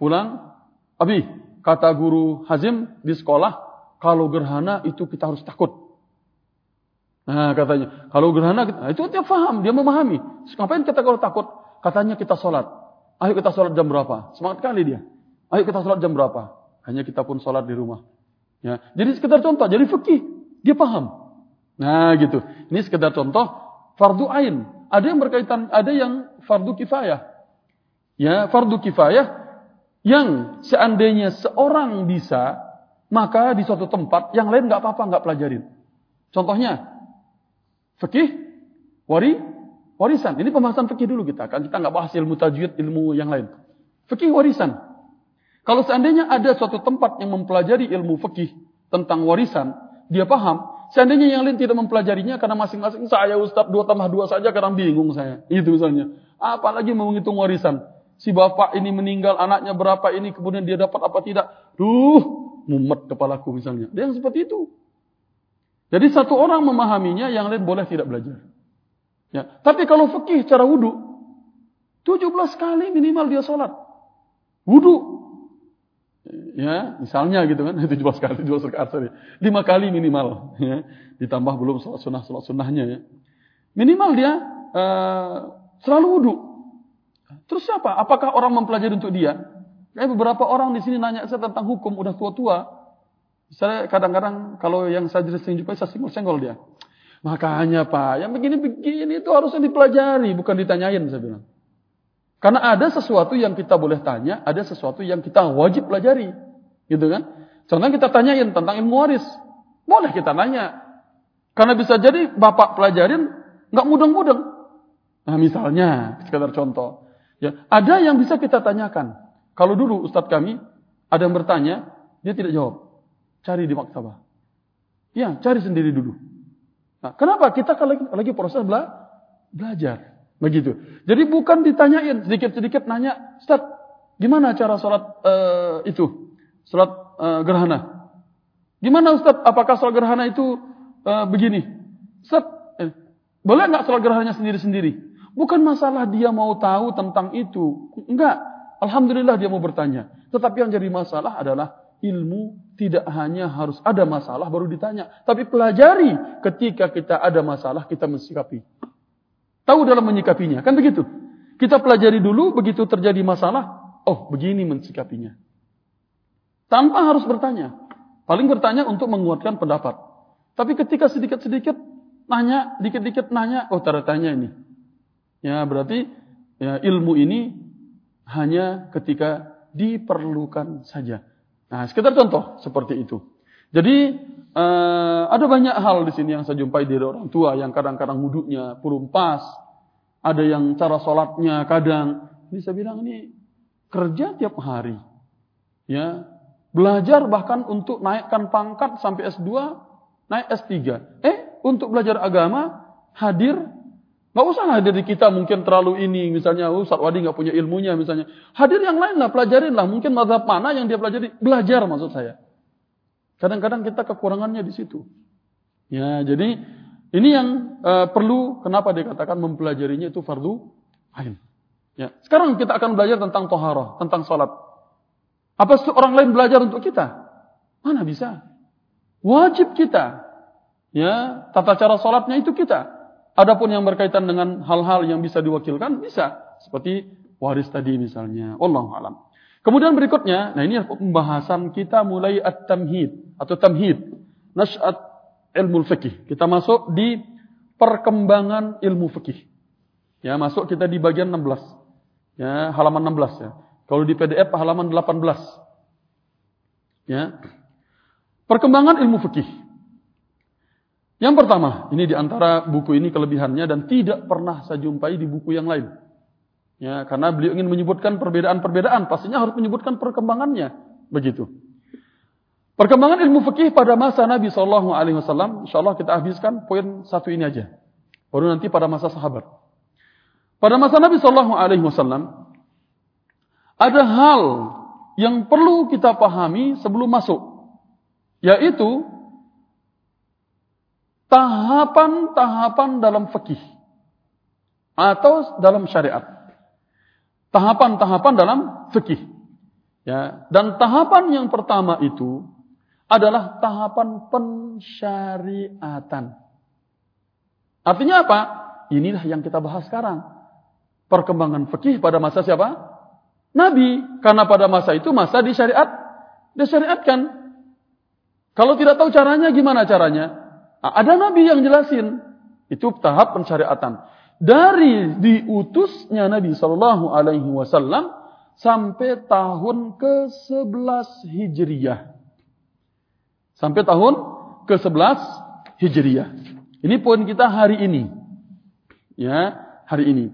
pulang, Abi, kata guru Hazim di sekolah, kalau gerhana itu kita harus takut. Nah, katanya, kalau gerhana nah, itu dia paham, dia memahami. Ngapain kita kalau takut? Katanya kita sholat. Ayo kita sholat jam berapa? Semangat kali dia. Ayo kita sholat jam berapa? Hanya kita pun sholat di rumah. Ya, jadi sekedar contoh, jadi fikih, dia paham. Nah, gitu. Ini sekedar contoh fardu ain. Ada yang berkaitan, ada yang fardu kifayah. Ya, fardu kifayah yang seandainya seorang bisa, maka di suatu tempat yang lain nggak apa-apa nggak pelajarin. Contohnya, fikih, wari, warisan. Ini pembahasan fikih dulu kita. Kan kita nggak bahas ilmu tajwid, ilmu yang lain. Fikih warisan. Kalau seandainya ada suatu tempat yang mempelajari ilmu fikih tentang warisan, dia paham. Seandainya yang lain tidak mempelajarinya karena masing-masing saya Ustadz dua tambah dua saja kadang bingung saya. Itu misalnya. Apalagi mau menghitung warisan. Si bapak ini meninggal, anaknya berapa ini, kemudian dia dapat apa tidak. Duh, mumet kepalaku misalnya. Dia yang seperti itu. Jadi satu orang memahaminya, yang lain boleh tidak belajar. Ya. Tapi kalau fikih cara wudhu, 17 kali minimal dia sholat. Wudhu, Ya, misalnya gitu kan, 17 kali, 17 rakaat sorry. 5 kali minimal. Ya. Ditambah belum sholat sunnah, sholat sunnahnya ya. Minimal dia uh, selalu wudhu. Terus siapa? Apakah orang mempelajari untuk dia? Kayak beberapa orang di sini nanya saya tentang hukum, udah tua-tua. Saya kadang-kadang kalau yang saya sering jumpai, saya senggol-senggol dia. Makanya Pak, yang begini-begini itu harusnya dipelajari, bukan ditanyain, saya bilang. Karena ada sesuatu yang kita boleh tanya, ada sesuatu yang kita wajib pelajari. Gitu kan? Contohnya kita tanyain tentang ilmu waris. Boleh kita nanya. Karena bisa jadi bapak pelajarin, nggak mudeng-mudeng. Nah misalnya, sekedar contoh. Ya, ada yang bisa kita tanyakan. Kalau dulu ustadz kami, ada yang bertanya, dia tidak jawab. Cari di maktabah. Ya, cari sendiri dulu. Nah, kenapa? Kita lagi, lagi proses bela belajar. Begitu. Jadi bukan ditanyain sedikit-sedikit nanya, Ustaz, gimana cara sholat uh, itu? Sholat uh, gerhana. Gimana Ustaz? Apakah sholat gerhana itu uh, begini? Ustaz, eh, boleh nggak sholat gerhananya sendiri-sendiri? Bukan masalah dia mau tahu tentang itu. Enggak. Alhamdulillah dia mau bertanya. Tetapi yang jadi masalah adalah ilmu tidak hanya harus ada masalah baru ditanya. Tapi pelajari ketika kita ada masalah kita mensikapi. Tahu dalam menyikapinya. Kan begitu. Kita pelajari dulu, begitu terjadi masalah, oh begini mensikapinya. Tanpa harus bertanya. Paling bertanya untuk menguatkan pendapat. Tapi ketika sedikit-sedikit nanya, dikit-dikit nanya, oh tanya ini. Ya berarti ya, ilmu ini hanya ketika diperlukan saja. Nah, sekitar contoh seperti itu. Jadi uh, ada banyak hal di sini yang saya jumpai dari orang tua yang kadang-kadang wudhunya belum pas, ada yang cara sholatnya kadang bisa bilang ini kerja tiap hari, ya belajar bahkan untuk naikkan pangkat sampai S2, naik S3. Eh, untuk belajar agama hadir Gak usah hadir di kita mungkin terlalu ini, misalnya oh, Ustaz Wadi gak punya ilmunya misalnya. Hadir yang lain lah, pelajarin lah. Mungkin mazhab mana yang dia pelajari, belajar maksud saya. Kadang-kadang kita kekurangannya di situ. Ya, jadi ini yang uh, perlu kenapa dikatakan mempelajarinya itu fardu ain. Ya. Sekarang kita akan belajar tentang toharoh, tentang sholat. Apa orang lain belajar untuk kita? Mana bisa? Wajib kita. Ya, tata cara sholatnya itu kita. Adapun yang berkaitan dengan hal-hal yang bisa diwakilkan, bisa. Seperti waris tadi misalnya. Allah alam. Kemudian berikutnya, nah ini pembahasan kita mulai at-tamhid atau tamhid. Nas'at ilmu fikih. Kita masuk di perkembangan ilmu fikih. Ya, masuk kita di bagian 16. Ya, halaman 16 ya. Kalau di PDF halaman 18. Ya. Perkembangan ilmu fikih. Yang pertama, ini di antara buku ini kelebihannya dan tidak pernah saya jumpai di buku yang lain. Ya, karena beliau ingin menyebutkan perbedaan-perbedaan, pastinya harus menyebutkan perkembangannya. Begitu. Perkembangan ilmu fikih pada masa Nabi Shallallahu Alaihi Wasallam, Insya Allah kita habiskan poin satu ini aja. Baru nanti pada masa sahabat. Pada masa Nabi Shallallahu Alaihi Wasallam, ada hal yang perlu kita pahami sebelum masuk, yaitu tahapan-tahapan dalam fikih atau dalam syariat. Tahapan-tahapan dalam fikih. Ya, dan tahapan yang pertama itu adalah tahapan pensyariatan. Artinya apa? Inilah yang kita bahas sekarang. Perkembangan fikih pada masa siapa? Nabi. Karena pada masa itu masa disyariat, disyariatkan. Kalau tidak tahu caranya, gimana caranya? Ada nabi yang jelasin. Itu tahap pensyariatan. Dari diutusnya Nabi Shallallahu Alaihi Wasallam sampai tahun ke-11 Hijriyah. Sampai tahun ke-11 Hijriyah. Ini poin kita hari ini. Ya, hari ini.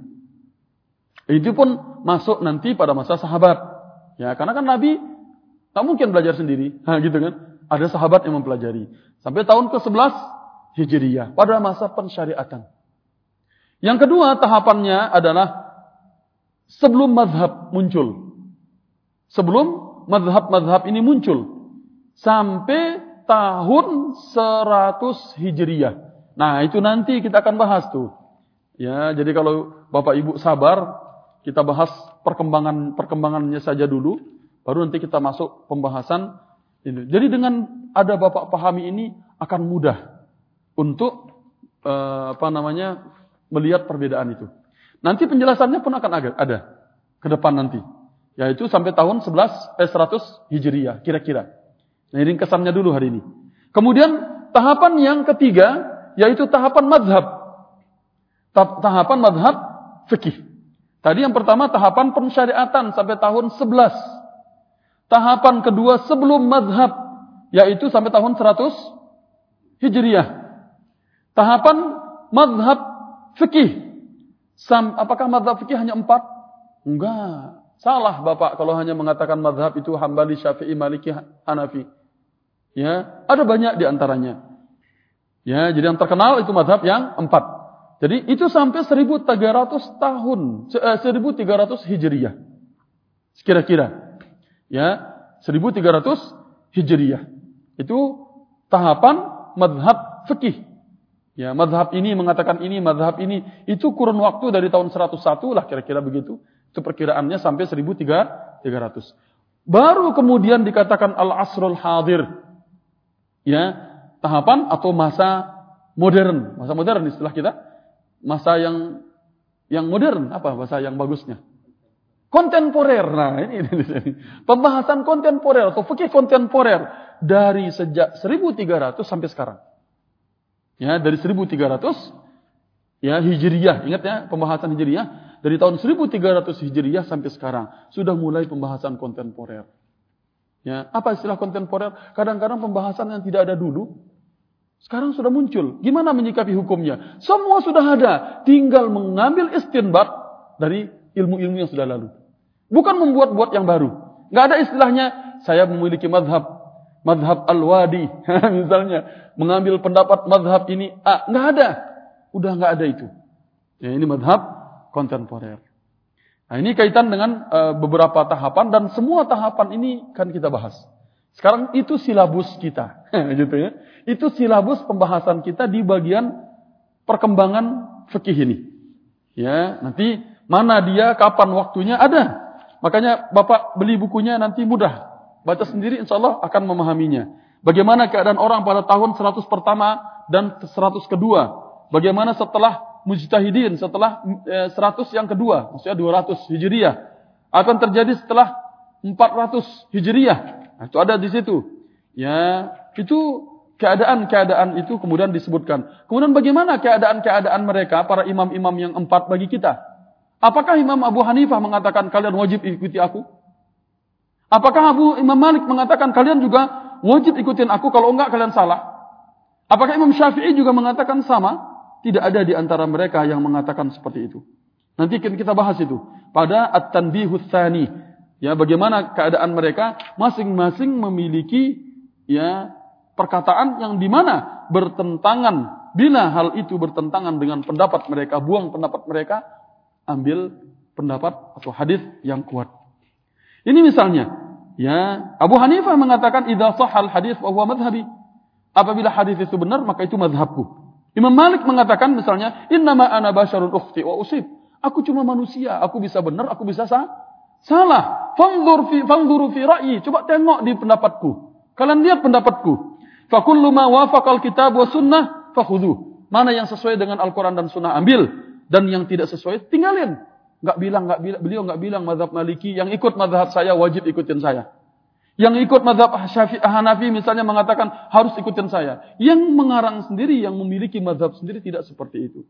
Itu pun masuk nanti pada masa sahabat. Ya, karena kan Nabi tak mungkin belajar sendiri. Nah, gitu kan. Ada sahabat yang mempelajari. Sampai tahun ke-11 Hijriyah. Pada masa pensyariatan. Yang kedua tahapannya adalah sebelum mazhab muncul. Sebelum mazhab-mazhab ini muncul. Sampai tahun 100 Hijriyah. Nah itu nanti kita akan bahas tuh. Ya, jadi kalau Bapak Ibu sabar, kita bahas perkembangan perkembangannya saja dulu, baru nanti kita masuk pembahasan. Jadi dengan ada Bapak pahami ini akan mudah untuk uh, apa namanya melihat perbedaan itu. Nanti penjelasannya pun akan ada ke depan nanti, yaitu sampai tahun 11 eh 100 Hijriah kira-kira. Nah, ini kesannya dulu hari ini. Kemudian tahapan yang ketiga yaitu tahapan madhab. Tahapan madhab fikih. Tadi yang pertama tahapan pensyariatan sampai tahun 11. Tahapan kedua sebelum madhab yaitu sampai tahun 100 Hijriah. Tahapan madhab fikih. Sam, apakah madhab fikih hanya empat? Enggak. Salah Bapak kalau hanya mengatakan madhab itu hambali, syafi'i, maliki, hanafi. Ya, ada banyak di antaranya. Ya, jadi yang terkenal itu madhab yang empat. Jadi itu sampai 1300 tahun, 1300 Hijriyah. Kira-kira. Ya, 1300 Hijriyah. Itu tahapan madhab fikih. Ya, madhab ini mengatakan ini, madhab ini. Itu kurun waktu dari tahun 101 lah kira-kira begitu. Itu perkiraannya sampai 1300. Baru kemudian dikatakan al-asrul hadir. Ya, tahapan atau masa modern. Masa modern istilah kita. Masa yang yang modern, apa bahasa yang bagusnya? Kontemporer. Nah, ini, ini, ini. Pembahasan kontemporer atau fikih kontemporer dari sejak 1300 sampai sekarang ya dari 1300 ya Hijriyah. Ingat ya pembahasan Hijriyah dari tahun 1300 Hijriah sampai sekarang sudah mulai pembahasan kontemporer. Ya, apa istilah kontemporer? Kadang-kadang pembahasan yang tidak ada dulu sekarang sudah muncul. Gimana menyikapi hukumnya? Semua sudah ada, tinggal mengambil istinbat dari ilmu-ilmu yang sudah lalu. Bukan membuat-buat yang baru. Gak ada istilahnya saya memiliki madhab madhab al-wadi. Misalnya mengambil pendapat madhab ini ah nggak ada. Udah nggak ada itu. Ya ini madhab kontemporer. Nah ini kaitan dengan uh, beberapa tahapan dan semua tahapan ini kan kita bahas. Sekarang itu silabus kita. Gitu ya. Itu silabus pembahasan kita di bagian perkembangan fikih ini. Ya nanti mana dia kapan waktunya ada makanya bapak beli bukunya nanti mudah Baca sendiri insya Allah akan memahaminya. Bagaimana keadaan orang pada tahun 100 pertama dan 100 kedua. Bagaimana setelah mujtahidin, setelah 100 eh, yang kedua. Maksudnya 200 hijriah. Akan terjadi setelah 400 hijriah. Nah, itu ada di situ. Ya, itu keadaan-keadaan itu kemudian disebutkan. Kemudian bagaimana keadaan-keadaan mereka, para imam-imam yang empat bagi kita? Apakah Imam Abu Hanifah mengatakan kalian wajib ikuti aku? Apakah Abu Imam Malik mengatakan kalian juga wajib ikutin aku kalau enggak kalian salah? Apakah Imam Syafi'i juga mengatakan sama? Tidak ada di antara mereka yang mengatakan seperti itu. Nanti kita bahas itu pada At-Tanbihus Tsani. Ya, bagaimana keadaan mereka masing-masing memiliki ya perkataan yang di mana bertentangan. Bila hal itu bertentangan dengan pendapat mereka, buang pendapat mereka, ambil pendapat atau hadis yang kuat. Ini misalnya, ya Abu Hanifah mengatakan idza sahal hadis wa huwa madhhabi. Apabila hadis itu benar maka itu madhabku. Imam Malik mengatakan misalnya innama ana basyarun ukhti wa usib. Aku cuma manusia, aku bisa benar, aku bisa sah. Salah. Fanzur fi fanzuru fi ra'yi. Coba tengok di pendapatku. Kalian lihat pendapatku. Fa kullu ma wafaqal kitab wa sunnah fakhudhu. Mana yang sesuai dengan Al-Quran dan Sunnah ambil. Dan yang tidak sesuai tinggalin. Nggak bilang, nggak bilang, beliau nggak bilang madhab maliki, yang ikut madhab saya wajib ikutin saya. Yang ikut madhab syafi'i Hanafi misalnya mengatakan harus ikutin saya. Yang mengarang sendiri, yang memiliki madhab sendiri tidak seperti itu.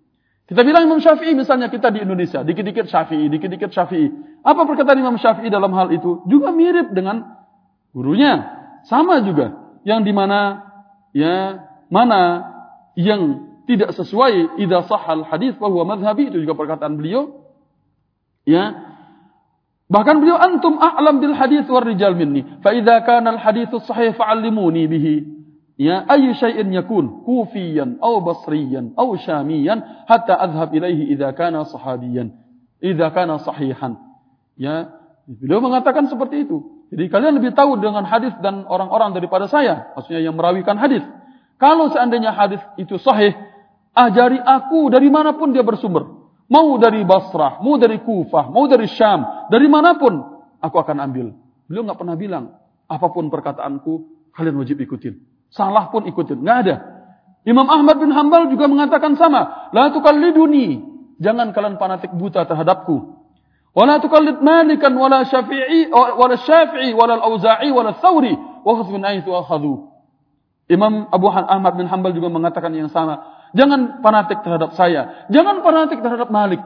Kita bilang Imam Syafi'i misalnya kita di Indonesia, dikit-dikit Syafi'i, dikit-dikit Syafi'i. Apa perkataan Imam Syafi'i dalam hal itu? Juga mirip dengan gurunya. Sama juga. Yang di mana, ya, mana yang tidak sesuai idza sahal hadis bahwa madhabi itu juga perkataan beliau Ya. Bahkan beliau antum a'lam bil hadis war rijal minni. Fa idza kana al haditsu sahih fa'allimuni bihi. Ya, ayu syai'in yakun kufiyan aw basriyan aw syamiyan hatta adhhab ilaihi idza kana sahabiyan. Idza kana sahihan. Ya, beliau mengatakan seperti itu. Jadi kalian lebih tahu dengan hadis dan orang-orang daripada saya, maksudnya yang merawikan hadis. Kalau seandainya hadis itu sahih, ajari aku dari mana pun dia bersumber. Mau dari Basrah, mau dari Kufah, mau dari Syam, dari mana pun aku akan ambil. Beliau nggak pernah bilang apa pun perkataanku kalian wajib ikutin. Salah pun ikutin, nggak ada. Imam Ahmad bin Hambal juga mengatakan sama. La tukalliduni. Jangan kalian fanatik buta terhadapku. Wala tukallid Malikan wala Syafi'i wala Syafi'i wala Al-Auza'i wala Thawri wa khudh min ayatu akhadhu. Imam Abu Ahmad bin Hambal juga mengatakan yang sama. Jangan fanatik terhadap saya. Jangan fanatik terhadap Malik.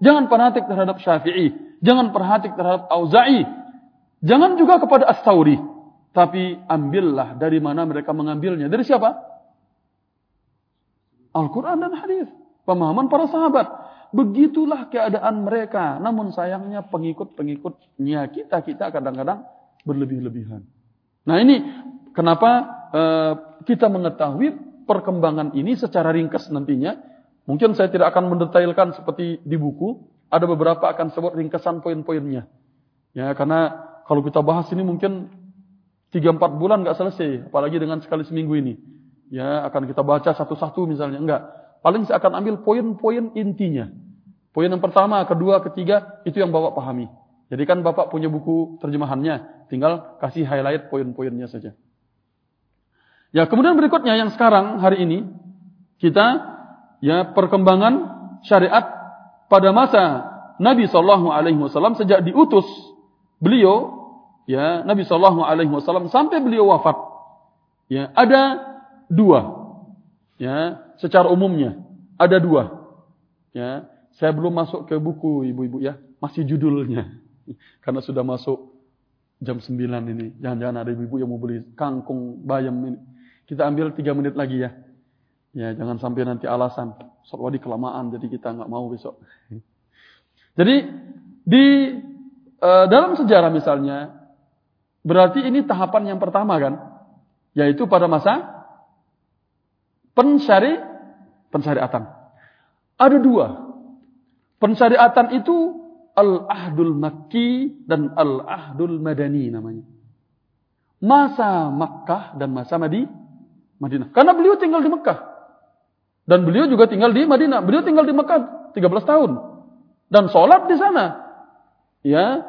Jangan fanatik terhadap Syafi'i. Jangan fanatik terhadap Auza'i. Jangan juga kepada As-Sawri. Tapi ambillah dari mana mereka mengambilnya. Dari siapa? Al-Quran dan hadis. Pemahaman para sahabat. Begitulah keadaan mereka. Namun sayangnya pengikut-pengikutnya kita-kita kadang-kadang berlebih-lebihan. Nah ini kenapa uh, kita mengetahui perkembangan ini secara ringkas nantinya. Mungkin saya tidak akan mendetailkan seperti di buku. Ada beberapa akan sebut ringkasan poin-poinnya. Ya, karena kalau kita bahas ini mungkin 3-4 bulan nggak selesai. Apalagi dengan sekali seminggu ini. Ya, akan kita baca satu-satu misalnya. Enggak. Paling saya akan ambil poin-poin intinya. Poin yang pertama, kedua, ketiga, itu yang Bapak pahami. Jadi kan Bapak punya buku terjemahannya. Tinggal kasih highlight poin-poinnya saja. Ya, kemudian berikutnya yang sekarang hari ini kita ya perkembangan syariat pada masa Nabi Shallallahu Alaihi Wasallam sejak diutus beliau ya Nabi Shallallahu Alaihi Wasallam sampai beliau wafat ya ada dua ya secara umumnya ada dua ya Saya belum masuk ke buku ibu-ibu ya, masih judulnya. Karena sudah masuk jam 9 ini. Jangan-jangan ada ibu-ibu yang mau beli kangkung bayam ini. Kita ambil 3 menit lagi ya. Ya, jangan sampai nanti alasan. Soalnya kelamaan, jadi kita nggak mau besok. Jadi di uh, dalam sejarah misalnya, berarti ini tahapan yang pertama kan, yaitu pada masa pensyari pensyariatan. Ada dua. Pensyariatan itu al-ahdul makki dan al-ahdul madani namanya. Masa Makkah dan masa Madi, Madinah. Karena beliau tinggal di Makkah. Dan beliau juga tinggal di Madinah. Beliau tinggal di Makkah 13 tahun. Dan sholat di sana. Ya,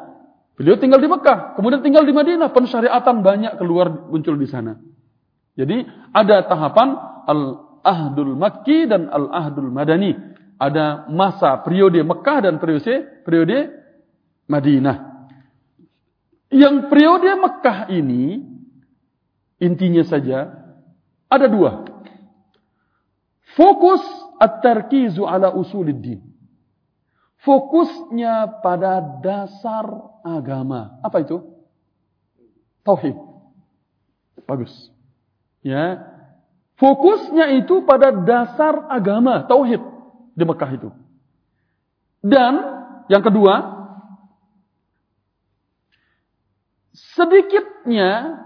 beliau tinggal di Makkah. Kemudian tinggal di Madinah. Pensyariatan banyak keluar muncul di sana. Jadi ada tahapan al-ahdul makki dan al-ahdul madani ada masa periode Mekah dan periode periode Madinah. Yang periode Mekah ini intinya saja ada dua. Fokus at-tarkizu ala usuluddin. Fokusnya pada dasar agama. Apa itu? Tauhid. Bagus. Ya. Fokusnya itu pada dasar agama, tauhid di Mekah itu. Dan yang kedua, sedikitnya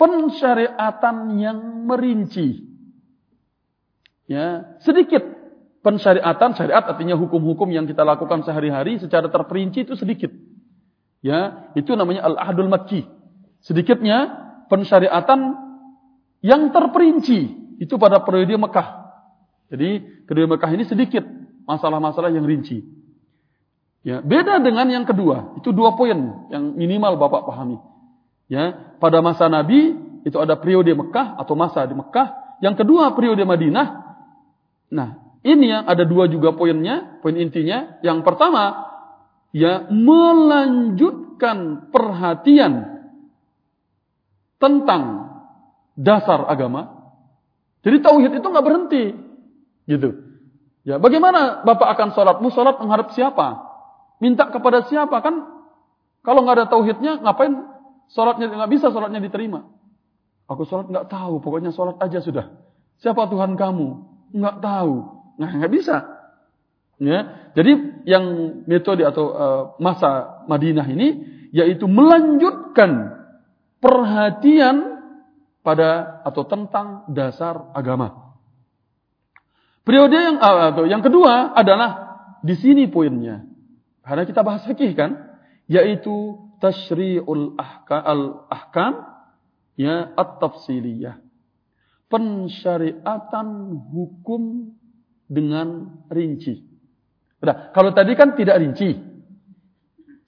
pensyariatan yang merinci. Ya, sedikit pensyariatan, syariat artinya hukum-hukum yang kita lakukan sehari-hari secara terperinci itu sedikit. Ya, itu namanya al-ahdul makki. Sedikitnya pensyariatan yang terperinci itu pada periode Mekah. Jadi kedua Mekah ini sedikit masalah-masalah yang rinci. Ya, beda dengan yang kedua. Itu dua poin yang minimal Bapak pahami. Ya, pada masa Nabi itu ada periode Mekah atau masa di Mekah. Yang kedua periode Madinah. Nah, ini yang ada dua juga poinnya, poin intinya. Yang pertama, ya melanjutkan perhatian tentang dasar agama. Jadi tauhid itu nggak berhenti. Gitu. Ya, bagaimana Bapak akan sholat? Mu sholat menghadap siapa? Minta kepada siapa? Kan kalau nggak ada tauhidnya, ngapain sholatnya nggak bisa sholatnya diterima? Aku sholat nggak tahu, pokoknya sholat aja sudah. Siapa Tuhan kamu? Nggak tahu. Nah, nggak bisa. Ya, jadi yang metode atau uh, masa Madinah ini yaitu melanjutkan perhatian pada atau tentang dasar agama. Periode yang uh, atau yang kedua adalah di sini poinnya. Karena kita bahas fikih kan, yaitu tasyri'ul ahka, al ahkam ya at-tafsiliyah. Pensyariatan hukum dengan rinci. Nah, kalau tadi kan tidak rinci.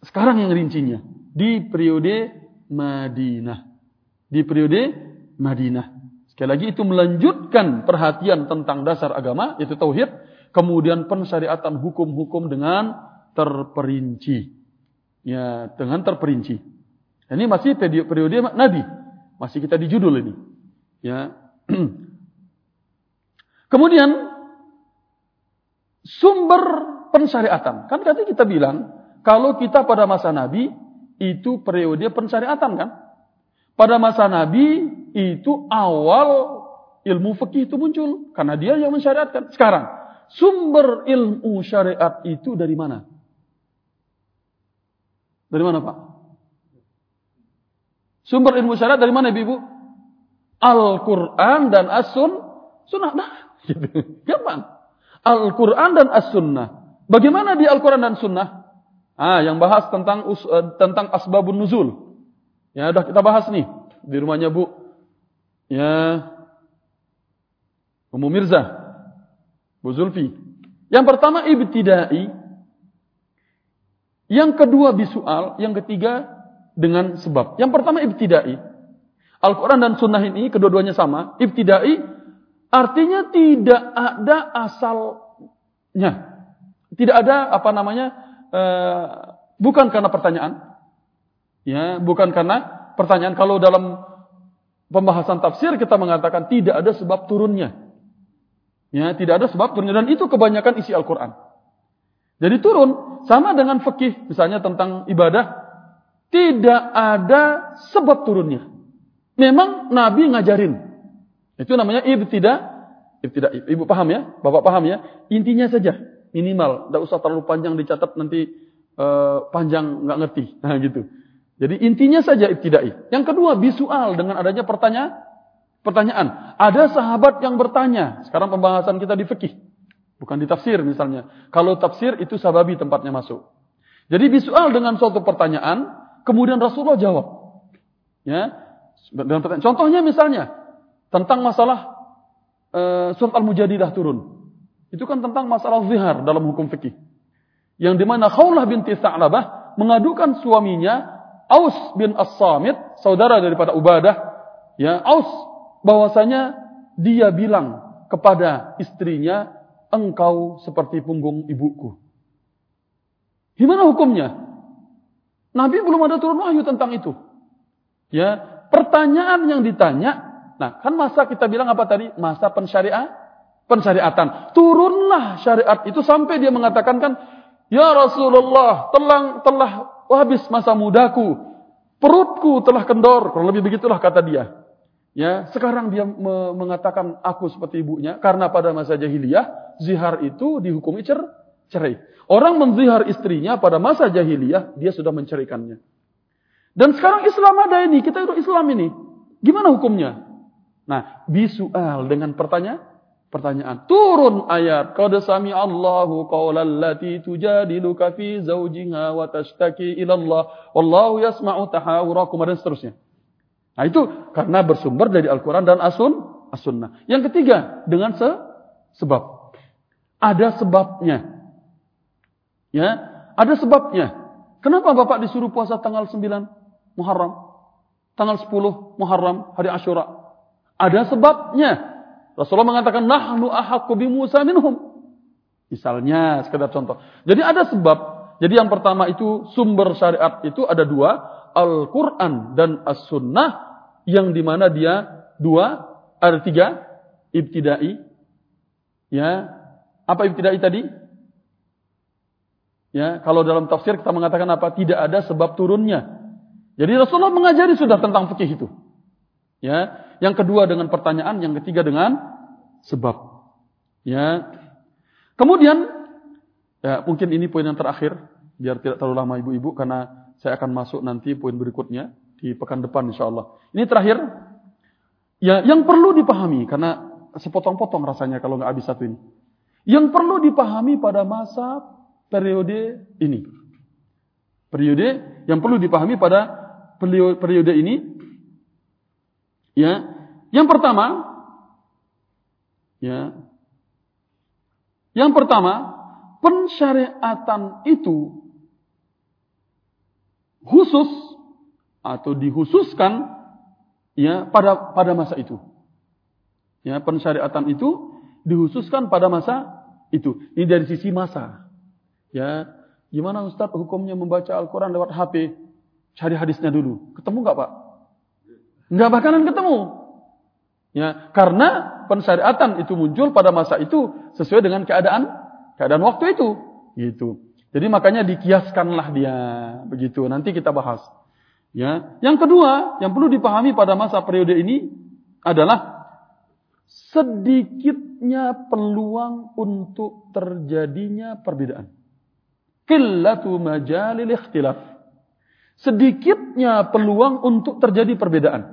Sekarang yang rincinya di periode Madinah. Di periode Madinah. Sekali lagi itu melanjutkan perhatian tentang dasar agama, yaitu tauhid, kemudian pensyariatan hukum-hukum dengan terperinci. Ya, dengan terperinci. Ini masih periode, periode Nabi. Masih kita di judul ini. Ya. Kemudian sumber pensyariatan. Kan tadi kita bilang kalau kita pada masa Nabi itu periode pensyariatan kan? Pada masa Nabi itu awal ilmu fikih itu muncul karena dia yang mensyariatkan. Sekarang, sumber ilmu syariat itu dari mana? Dari mana, Pak? Sumber ilmu syariat dari mana, Ibu? Al-Qur'an dan As-Sun Sunnah. Nah, gitu. Gampang. Al-Qur'an dan As-Sunnah. Bagaimana di Al-Qur'an dan Sunnah? Ah, yang bahas tentang uh, tentang asbabun nuzul. Ya, udah kita bahas nih di rumahnya Bu. Ya. Ummu Mirza. Bu Zulfi. Yang pertama ibtidai. Yang kedua bisual, yang ketiga dengan sebab. Yang pertama ibtidai. Al-Quran dan Sunnah ini kedua-duanya sama. Ibtidai artinya tidak ada asalnya. Tidak ada apa namanya, uh, bukan karena pertanyaan. Ya, bukan karena pertanyaan kalau dalam pembahasan tafsir kita mengatakan tidak ada sebab turunnya. Ya, tidak ada sebab turunnya dan itu kebanyakan isi Al-Qur'an. Jadi turun sama dengan fikih misalnya tentang ibadah tidak ada sebab turunnya. Memang Nabi ngajarin. Itu namanya ibtida. Ibtida. Ibu paham ya? Bapak paham ya? Intinya saja minimal, tidak usah terlalu panjang dicatat nanti uh, panjang nggak ngerti. Nah gitu. Jadi intinya saja ibtidai. Yang kedua bisual dengan adanya pertanyaan. Pertanyaan. Ada sahabat yang bertanya. Sekarang pembahasan kita di fikih. Bukan di tafsir misalnya. Kalau tafsir itu sababi tempatnya masuk. Jadi visual dengan suatu pertanyaan, kemudian Rasulullah jawab. Ya, dengan pertanyaan. Contohnya misalnya tentang masalah uh, surat Al-Mujadilah turun. Itu kan tentang masalah zihar dalam hukum fikih. Yang di mana Khawlah binti Sa'labah mengadukan suaminya Aus bin As-Samit, saudara daripada Ubadah, ya Aus bahwasanya dia bilang kepada istrinya engkau seperti punggung ibuku. Gimana hukumnya? Nabi belum ada turun wahyu tentang itu. Ya, pertanyaan yang ditanya, nah kan masa kita bilang apa tadi? Masa pensyariat, pensyariatan. Turunlah syariat itu sampai dia mengatakan kan, ya Rasulullah, telah telah habis masa mudaku, perutku telah kendor, kurang lebih begitulah kata dia. Ya, sekarang dia me mengatakan aku seperti ibunya karena pada masa jahiliyah zihar itu dihukumi cer cerai. Orang menzihar istrinya pada masa jahiliyah dia sudah menceraikannya. Dan sekarang Islam ada ini, kita itu Islam ini. Gimana hukumnya? Nah, bisual dengan pertanyaan pertanyaan. Turun ayat. Qad sami Allahu qawlan lati tujadiluka fi zawjiha wa tashtaki ila Allah. Wallahu yasma'u tahawurakum dan seterusnya. Nah itu karena bersumber dari Al-Quran dan Asun, As-Sunnah. Yang ketiga, dengan se sebab. Ada sebabnya. Ya, ada sebabnya. Kenapa Bapak disuruh puasa tanggal 9 Muharram? Tanggal 10 Muharram, hari Ashura. Ada sebabnya. Rasulullah mengatakan, Nahnu ahakku bi Musa minhum. Misalnya, sekedar contoh. Jadi ada sebab. Jadi yang pertama itu sumber syariat itu ada dua. Al-Quran dan As-Sunnah yang di mana dia dua, ada tiga, ibtidai. Ya, apa ibtidai tadi? Ya, kalau dalam tafsir kita mengatakan apa? Tidak ada sebab turunnya. Jadi Rasulullah mengajari sudah tentang fikih itu. Ya, yang kedua dengan pertanyaan, yang ketiga dengan sebab. Ya. Kemudian ya mungkin ini poin yang terakhir biar tidak terlalu lama ibu-ibu karena saya akan masuk nanti poin berikutnya di pekan depan insya Allah. Ini terakhir, ya yang perlu dipahami karena sepotong-potong rasanya kalau nggak habis satu ini. Yang perlu dipahami pada masa periode ini. Periode yang perlu dipahami pada periode ini, ya, yang pertama, ya, yang pertama, pensyariatan itu khusus atau dikhususkan ya pada pada masa itu. Ya, pensyariatan itu dikhususkan pada masa itu. Ini dari sisi masa. Ya, gimana Ustaz hukumnya membaca Al-Quran lewat HP? Cari hadisnya dulu. Ketemu nggak Pak? Nggak bakalan ketemu. Ya, karena pensyariatan itu muncul pada masa itu sesuai dengan keadaan keadaan waktu itu. Gitu. Jadi makanya dikiaskanlah dia begitu. Nanti kita bahas. Ya, yang kedua yang perlu dipahami pada masa periode ini adalah sedikitnya peluang untuk terjadinya perbedaan. Qillatu majalil ikhtilaf. Sedikitnya peluang untuk terjadi perbedaan.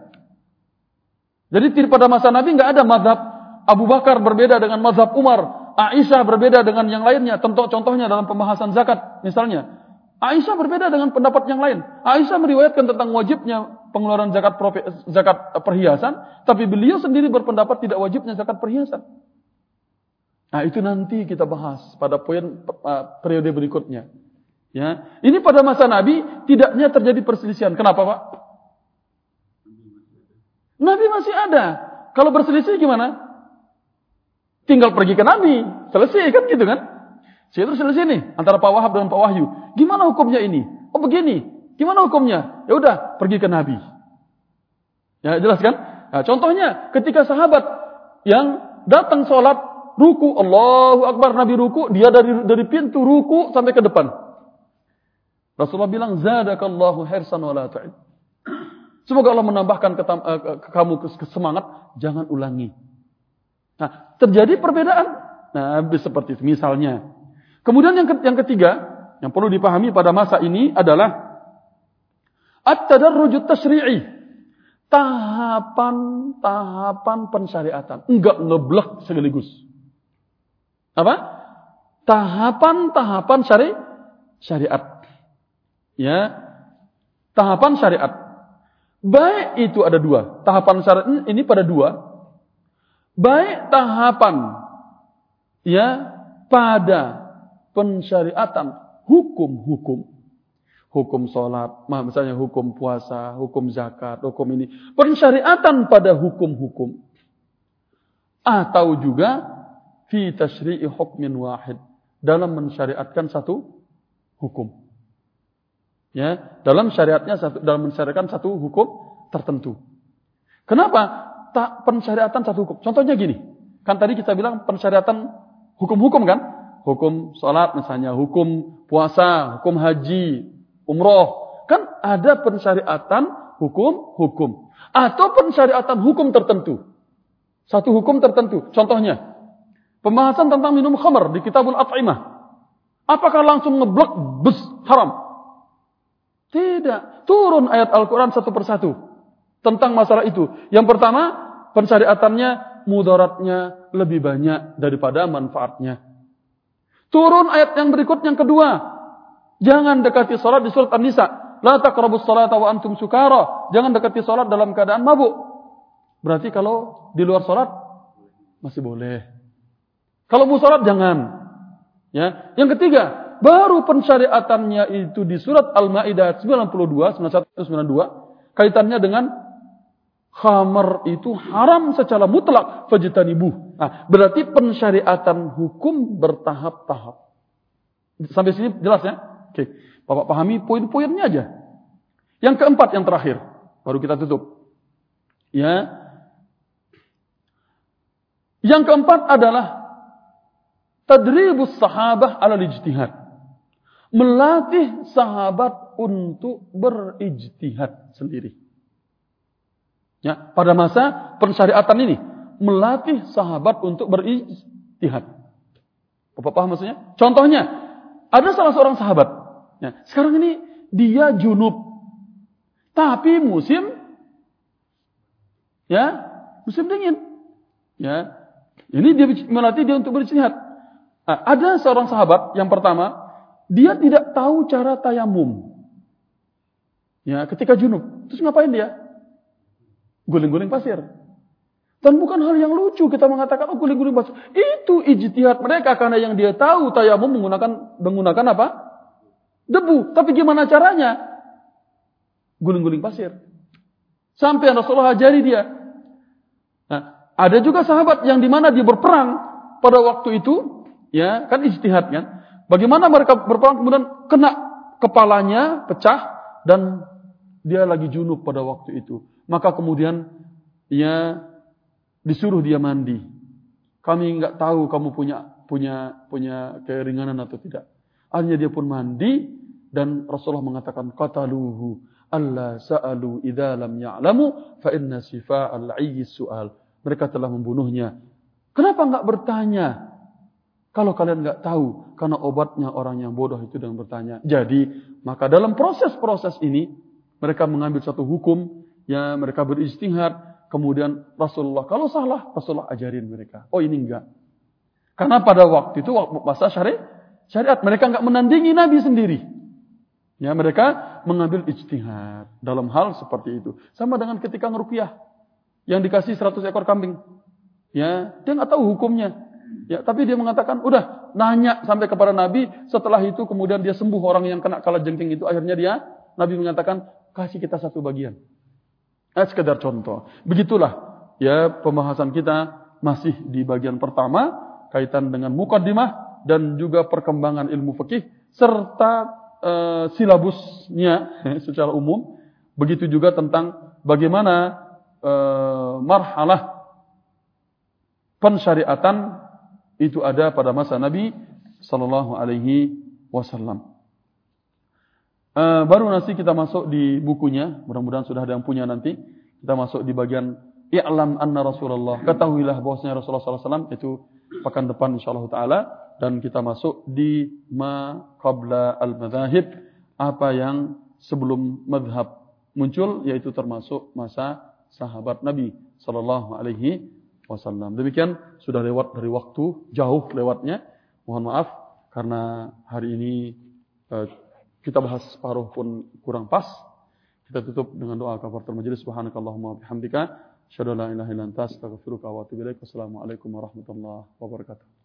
Jadi pada masa Nabi nggak ada mazhab Abu Bakar berbeda dengan mazhab Umar, Aisyah berbeda dengan yang lainnya. Tentu contohnya dalam pembahasan zakat misalnya. Aisyah berbeda dengan pendapat yang lain. Aisyah meriwayatkan tentang wajibnya pengeluaran zakat zakat perhiasan, tapi beliau sendiri berpendapat tidak wajibnya zakat perhiasan. Nah, itu nanti kita bahas pada poin uh, periode berikutnya. Ya, ini pada masa Nabi tidaknya terjadi perselisihan. Kenapa, Pak? Nabi masih ada. Kalau berselisih gimana? Tinggal pergi ke Nabi, selesai kan gitu kan? Saya terus selesai nih antara Pak Wahab dengan Pak Wahyu. Gimana hukumnya ini? Oh begini. Gimana hukumnya? Ya udah, pergi ke Nabi. Ya jelas kan? Nah, contohnya ketika sahabat yang datang sholat ruku, Allahu Akbar, Nabi ruku, dia dari dari pintu ruku sampai ke depan. Rasulullah bilang, Zadakallahu hirsan wa la. Semoga Allah menambahkan ketam, uh, ke kamu semangat, jangan ulangi. Nah, terjadi perbedaan. Nah, seperti itu. Misalnya. Kemudian yang, yang ketiga, yang perlu dipahami pada masa ini adalah At-tadarrujut tashri'i. Tahapan-tahapan pensyariatan. Enggak ngeblek sekaligus. Apa? Tahapan-tahapan syari syariat. Ya. Tahapan syariat. Baik itu ada dua. Tahapan syariat ini pada dua. Baik tahapan ya pada pensyariatan hukum-hukum. Hukum sholat, misalnya hukum puasa, hukum zakat, hukum ini. Pensyariatan pada hukum-hukum. Atau juga fi tashri'i hukmin wahid. Dalam mensyariatkan satu hukum. Ya, dalam syariatnya satu dalam mensyariatkan satu hukum tertentu. Kenapa? Tak pensyariatan satu hukum. Contohnya gini. Kan tadi kita bilang pensyariatan hukum-hukum kan? Hukum salat misalnya, hukum puasa, hukum haji, umroh. Kan ada pensyariatan hukum-hukum. Atau pensyariatan hukum tertentu. Satu hukum tertentu. Contohnya, pembahasan tentang minum khamar di kitabul at'imah. Apakah langsung ngeblok bus haram? Tidak. Turun ayat Al-Quran satu persatu. Tentang masalah itu. Yang pertama, pensyariatannya, mudaratnya lebih banyak daripada manfaatnya. Turun ayat yang berikut yang kedua. Jangan dekati salat di surat An-Nisa. La taqrabus salata wa antum sukara. Jangan dekati salat dalam keadaan mabuk. Berarti kalau di luar salat masih boleh. Kalau mau salat jangan. Ya. Yang ketiga, Baru pensyariatannya itu di surat Al-Maidah 92, 91, 92. Kaitannya dengan khamar itu haram secara mutlak fajtanibu. Nah, berarti pensyariatan hukum bertahap-tahap. Sampai sini jelas ya? Oke. Bapak pahami poin-poinnya aja. Yang keempat yang terakhir, baru kita tutup. Ya. Yang keempat adalah tadribus sahabah ala ijtihad melatih sahabat untuk berijtihad sendiri. Ya, pada masa pensyariatan ini melatih sahabat untuk berijtihad. Bapak paham maksudnya? Contohnya, ada salah seorang sahabat. Ya, sekarang ini dia junub. Tapi musim ya, musim dingin. Ya. Ini dia melatih dia untuk berijtihad. Nah, ada seorang sahabat yang pertama dia tidak tahu cara tayamum. Ya, ketika junub. Terus ngapain dia? Guling-guling pasir. Dan bukan hal yang lucu kita mengatakan oh guling-guling pasir. Itu ijtihad mereka karena yang dia tahu tayamum menggunakan menggunakan apa? Debu. Tapi gimana caranya? Guling-guling pasir. Sampai Rasulullah ajari dia. Nah, ada juga sahabat yang di mana dia berperang pada waktu itu, ya kan ijtihad kan. Bagaimana mereka berperang kemudian kena kepalanya pecah dan dia lagi junub pada waktu itu. Maka kemudian ia disuruh dia mandi. Kami nggak tahu kamu punya punya punya keringanan atau tidak. Akhirnya dia pun mandi dan Rasulullah mengatakan qataluhu alla sa'alu idza lam ya'lamu fa inna sifa'al su'al. Mereka telah membunuhnya. Kenapa enggak bertanya? Kalau kalian nggak tahu, karena obatnya orang yang bodoh itu dengan bertanya. Jadi, maka dalam proses-proses ini, mereka mengambil satu hukum, ya mereka beristihad, kemudian Rasulullah, kalau salah, Rasulullah ajarin mereka. Oh ini enggak. Karena pada waktu itu, waktu masa syari, syariat, mereka nggak menandingi Nabi sendiri. Ya, mereka mengambil ijtihad dalam hal seperti itu. Sama dengan ketika ngerukiah, yang dikasih 100 ekor kambing. Ya, dia nggak tahu hukumnya. Ya, tapi dia mengatakan, udah nanya sampai kepada Nabi. Setelah itu kemudian dia sembuh orang yang kena kala jengking itu. Akhirnya dia, Nabi mengatakan, kasih kita satu bagian. Eh, sekedar contoh. Begitulah ya pembahasan kita masih di bagian pertama kaitan dengan mukaddimah dan juga perkembangan ilmu fikih serta uh, silabusnya secara umum. Begitu juga tentang bagaimana uh, marhalah pensyariatan itu ada pada masa Nabi sallallahu alaihi wasallam. Uh, baru nanti kita masuk di bukunya, mudah-mudahan sudah ada yang punya nanti. Kita masuk di bagian i'lam anna Rasulullah. Ketahuilah bahwasanya Rasulullah SAW itu pekan depan insyaallah taala dan kita masuk di ma qabla al-madzahib apa yang sebelum madhab muncul yaitu termasuk masa sahabat Nabi sallallahu alaihi wasallam. Demikian sudah lewat dari waktu, jauh lewatnya. Mohon maaf karena hari ini uh, kita bahas separuh pun kurang pas. Kita tutup dengan doa kafaratul majelis. Subhanakallahumma bihamdika asyhadu an la ilaha illa anta astaghfiruka wa atubu ilaik. Wassalamualaikum warahmatullahi wabarakatuh.